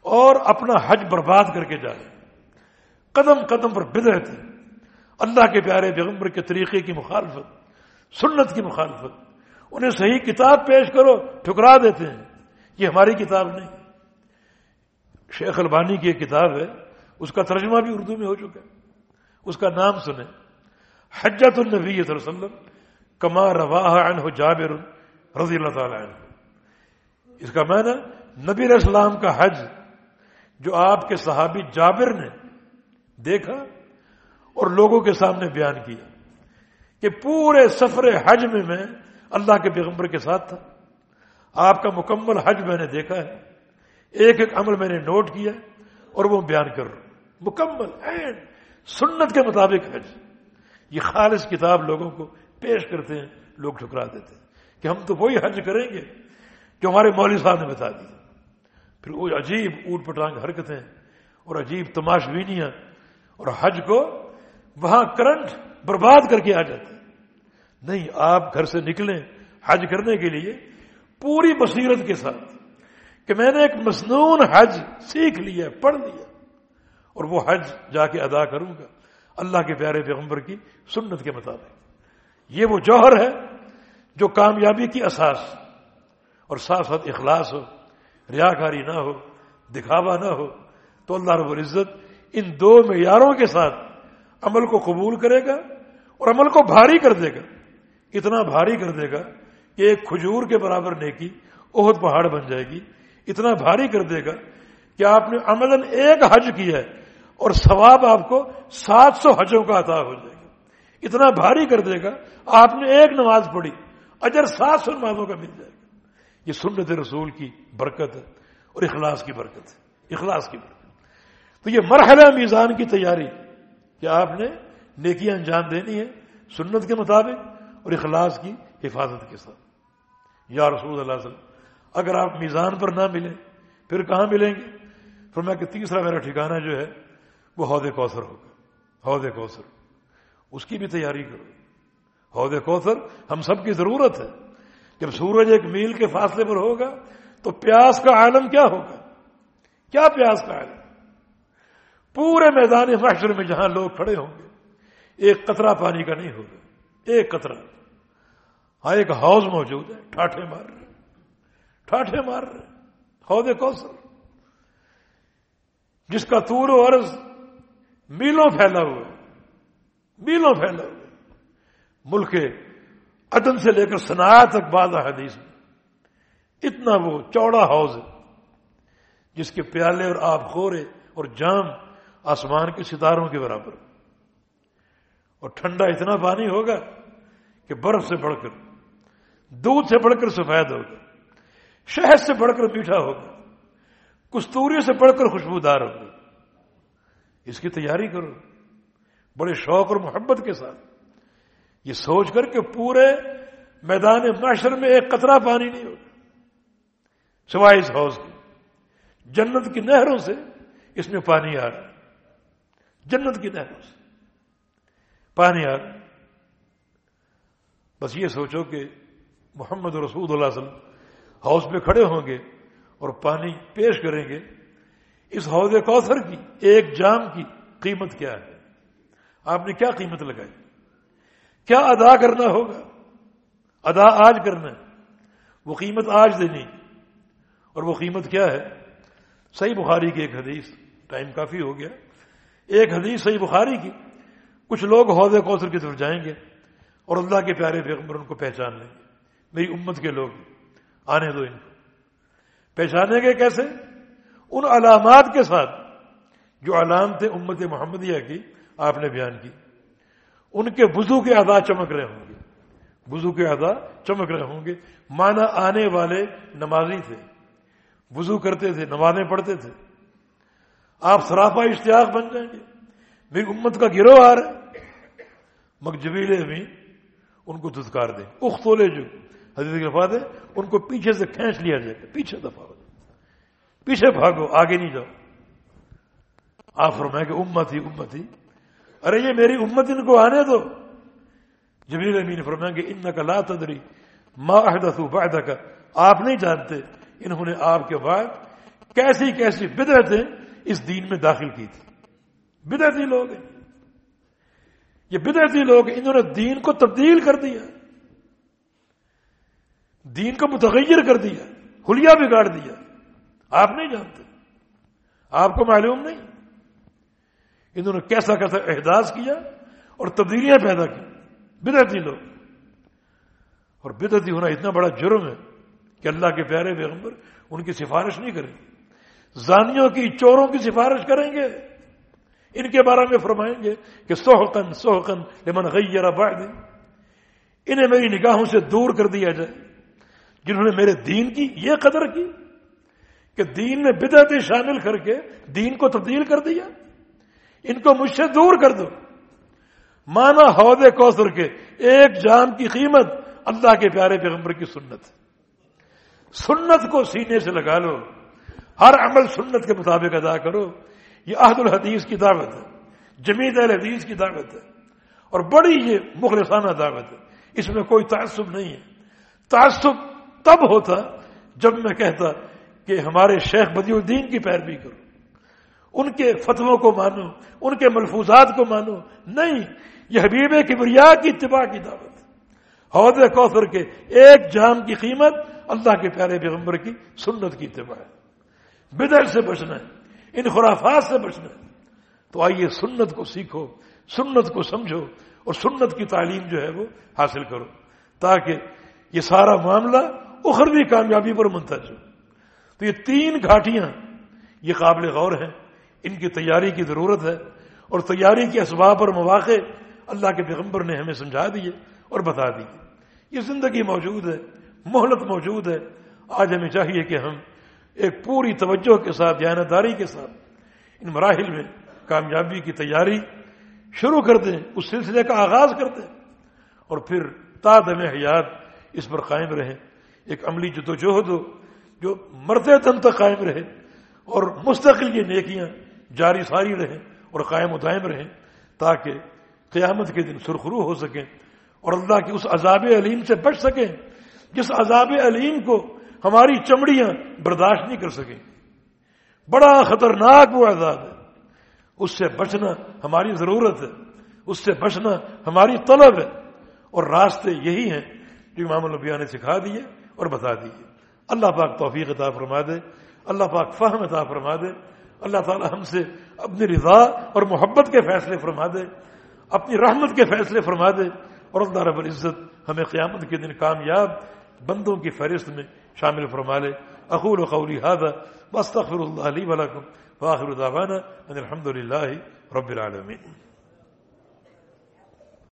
اور اپنا حج برباد کر کے جائے قدم قدم پر بدرت اللہ کے پیارے پیغمبر کے طریقے کی مخالفت، سنت کی مخالفت۔ انہیں صحیح کتاب پیش کرو، ٹھکرا دیتے ہیں۔ یہ ہماری کتاب نہیں۔ شیخ البانی کی ایک کتاب ہے، اس کا ترجمہ بھی اردو میں ہو چکا ہے۔ اس کا نام سنیں۔ حجت النبی صلی اللہ علیہ وسلم کما رواہ عنہ جابر رضی اللہ تعالی عنہ اس کا معنی نبی علیہ السلام کا حج جو آپ کے صحابی جابر نے دیکھا اور لوگوں کے سامنے بیان کیا کہ پورے سفر حج میں میں اللہ کے پیغمبر کے ساتھ تھا۔ آپ کا مکمل حج میں نے دیکھا ہے۔ ایک ایک عمل میں نے نوٹ کیا اور وہ بیان کر رہا ہوں۔ مکمل اینڈ سنت کے مطابق حج۔ یہ خالص کتاب لوگوں کو پیش کرتے ہیں، لوگ ٹھکرا دیتے ہیں۔ کہ ہم تو وہی حج کریں گے جو ہمارے مولوی صاحب نے بتا دی۔ پھر وہ عجیب اوٹ پٹانگ حرکتیں اور عجیب تماش بینیاں اور حج کو وہاں کرنٹ برباد کر کے آ جاتے ہیں۔ نہیں، آپ گھر سے نکلیں حج کرنے کے لیے پوری بصیرت کے ساتھ کہ میں نے ایک مصنون حج سیکھ لیا، پڑھ لیا اور وہ حج جا کے ادا کروں گا۔ اللہ کے پیارے پیغمبر کی سنت کے مطابق۔ یہ وہ جوہر ہے جو کامیابی کی اساس اور ساتھ ساتھ اخلاص ہو، ریاکاری نہ ہو، دکھاوا نہ ہو، تو اللہ رب العزت ان دو معیاروں کے ساتھ عمل کو قبول کرے گا اور عمل کو بھاری کر دے گا۔ اتنا بھاری کر دے گا کہ ایک کھجور کے برابر نیکی عہد پہاڑ بن جائے گی۔ اتنا بھاری کر دے گا کہ آپ نے عمل ایک حج کیا ہے اور ثواب آپ کو سات سو حجوں کا عطا ہو جائے گا۔ اتنا بھاری کر دے گا، آپ نے ایک نماز پڑھی، اجر سات سو نمازوں کا مل جائے گا۔ یہ سنت رسول کی برکت ہے اور اخلاص کی برکت ہے۔ اخلاص کی برکت تو یہ مرحلہ میزان کی تیاری کہ آپ نے نیکیاں انجام دینی ہے سنت کے مطابق اور اخلاص کی حفاظت کے ساتھ۔ یا رسول اللہ علیہ وسلم، اگر آپ میزان پر نہ ملیں، پھر کہاں ملیں گے؟ پھر میں کہ تیسرا میرا ٹھکانہ جو ہے وہ عہدے کوثر ہوگا عہدے کوثر۔ اس کی بھی تیاری کرو۔ عہدے کوثر ہم سب کی ضرورت ہے۔ جب سورج ایک میل کے فاصلے پر ہوگا تو پیاس کا عالم کیا ہوگا؟ کیا پیاس کا عالم؟ پورے میدان محشر میں جہاں لوگ کھڑے ہوں گے، ایک قطرہ پانی کا نہیں ہوگا۔ ایک قطرہ۔ ہاں ایک ہاؤس موجود ہے، ٹھاٹھے مار رہے۔ ٹھاٹھے مار رہے۔ ہودے کوسر جس کا تور و عرض میلوں پھیلا ہوا ہے میلوں پھیلا ہوا ہے ملک عدن سے لے کر سنا تک بعض حدیث میں اتنا وہ چوڑا ہاؤس ہے، جس کے پیالے اور آب خورے اور جام آسمان کے ستاروں کے برابر۔ اور ٹھنڈا اتنا پانی ہوگا کہ برف سے بڑھ کر، دودھ سے بڑھ کر سفید ہوگا، شہد سے بڑھ کر میٹھا ہوگا، کستوری سے بڑھ کر خوشبودار ہوگا۔ اس کی تیاری کرو۔ بڑے شوق اور محبت کے ساتھ۔ یہ سوچ کر کہ پورے میدان معاشر میں ایک قطرہ پانی نہیں ہوگا سوائے اس ہاؤس کی۔ جنت کی نہروں سے اس میں پانی آ رہا جنت کی نہروں سے۔ پانی آ رہا بس یہ سوچو کہ محمد رسول اللہ علیہ وسلم ہاؤس میں کھڑے ہوں گے اور پانی پیش کریں گے۔ اس حوض کوثر کی، ایک جام کی قیمت کیا ہے؟ آپ نے کیا قیمت لگائی؟ کیا ادا کرنا ہوگا؟ ادا آج کرنا ہے۔ وہ قیمت آج دینی۔ اور وہ قیمت کیا ہے؟ صحیح بخاری کی ایک حدیث، ٹائم کافی ہو گیا۔ ایک حدیث صحیح بخاری کی، کچھ لوگ حوض کوثر کی طرف جائیں گے اور اللہ کے پیارے پیغمبر ان کو پہچان لیں گے۔ میری امت کے لوگ آنے دو ان کو۔ پہچانیں گے کیسے؟ ان علامات کے ساتھ جو علامت امت محمدیہ کی، آپ نے بیان کی۔ ان کے وضو کے ادا چمک رہے ہوں گے۔ وضو کے ادا چمک رہے ہوں گے۔ مانا آنے والے نمازی تھے۔ وضو کرتے تھے، نمازیں پڑھتے تھے۔ آپ سراپا اشتیاق بن جائیں گے۔ میری امت کا گروہ آ رہا ہے۔ مگجبیلے بھی ان کو دھتکار دیں۔ اختولے جو حضرت کے فادر ان کو پیچھے سے کھینچ لیا جائے۔ گا پیچھے دفاع۔ ہو پیچھے بھاگو آگے نہیں جاؤ۔ آپ فرمائے کہ امت ہی امت ہی ارے یہ میری امت ان کو آنے دو۔ جبریل امین فرمائیں گے ان کا لا تدری ما احدث بعد کا آپ نہیں جانتے انہوں نے آپ کے بعد کیسی کیسی بدرتیں اس دین میں داخل کی تھی۔ بدرتی لوگ ہیں۔ یہ بدرتی لوگ انہوں نے دین کو تبدیل کر دیا۔ دین کو متغیر کر دیا۔ حلیہ بگاڑ دیا۔ آپ نہیں جانتے آپ کو معلوم نہیں انہوں نے کیسا کیسا احداث کیا اور تبدیلیاں پیدا کی بدرتی لوگ اور بدرتی ہونا اتنا بڑا جرم ہے کہ اللہ کے پیارے پیغمبر ان کی سفارش نہیں کریں گے۔ زانیوں کی چوروں کی سفارش کریں گے۔ ان کے بارے میں فرمائیں گے کہ سوحقن سوحقن لمن غیر بعد۔ انہیں میری نگاہوں سے دور کر دیا جائے۔ جنہوں نے میرے دین کی یہ قدر کی۔ کہ دین میں بدعتیں شامل کر کے دین کو تبدیل کر دیا، ان کو مجھ سے دور کر دو۔ مانا حوض کوثر کے ایک جام کی قیمت اللہ کے پیارے پیغمبر کی سنت۔ سنت کو سینے سے لگا لو، ہر عمل سنت کے مطابق ادا کرو۔ یہ عہد الحدیث کی دعوت ہے جمید الحدیث کی دعوت ہے۔ اور بڑی یہ مخلصانہ دعوت ہے، اس میں کوئی تعصب نہیں ہے۔ تعصب تب ہوتا جب میں کہتا کہ ہمارے شیخ بدی الدین کی پیروی کرو۔ ان کے فتووں کو مانو، ان کے ملفوظات کو مانو۔ نہیں، یہ حبیب کبریا کی اتباع کی دعوت حوض کوثر کے ایک جام کی قیمت اللہ کے پیارے پیغمبر کی سنت کی اتباع ہے۔ بدر سے بچنا ہے، ان خرافات سے بچنا ہے۔ تو آئیے سنت کو سیکھو، سنت کو سمجھو اور سنت کی تعلیم جو ہے وہ حاصل کرو تاکہ یہ سارا معاملہ اخروی کامیابی پر منتج ہو۔ تو یہ تین گھاٹیاں یہ قابل غور ہیں، ان کی تیاری کی ضرورت ہے اور تیاری کے اسباب اور مواقع اللہ کے پیغمبر نے ہمیں سمجھا دیے اور بتا دیے۔ یہ زندگی موجود ہے، مہلت موجود ہے۔ آج ہمیں چاہیے کہ ہم ایک پوری توجہ کے ساتھ داری کے ساتھ ان مراحل میں کامیابی کی تیاری شروع کر دیں، اس سلسلے کا آغاز کر دیں اور پھر تادم حیات اس پر قائم رہیں۔ ایک عملی جدوجہد ہو جو مرتے دن تک قائم رہے اور مستقل یہ نیکیاں جاری ساری رہیں اور قائم و دائم رہیں تاکہ قیامت کے دن سرخرو ہو سکیں اور اللہ کے اس عذاب علیم سے بچ سکیں جس عذاب علیم کو ہماری چمڑیاں برداشت نہیں کر سکیں۔ بڑا خطرناک وہ عذاب ہے۔ اس سے بچنا ہماری ضرورت ہے۔ اس سے بچنا ہماری طلب ہے۔ اور راستے یہی ہیں جو امام البیا نے سکھا دیے اور بتا دیے۔ اللہ پاک توفیق عطا فرما دے، اللہ پاک فہم عطا فرما دے، اللہ تعالی ہم سے اپنی رضا اور محبت کے فیصلے فرما دے، اپنی رحمت کے فیصلے فرما دے اور اللہ رب العزت ہمیں قیامت کے دن کامیاب بندوں کی فہرست میں شامل فرما لے۔ اقول قولی هذا واستغفر الله لي ولكم واخر دعوانا ان الحمد لله رب العالمين۔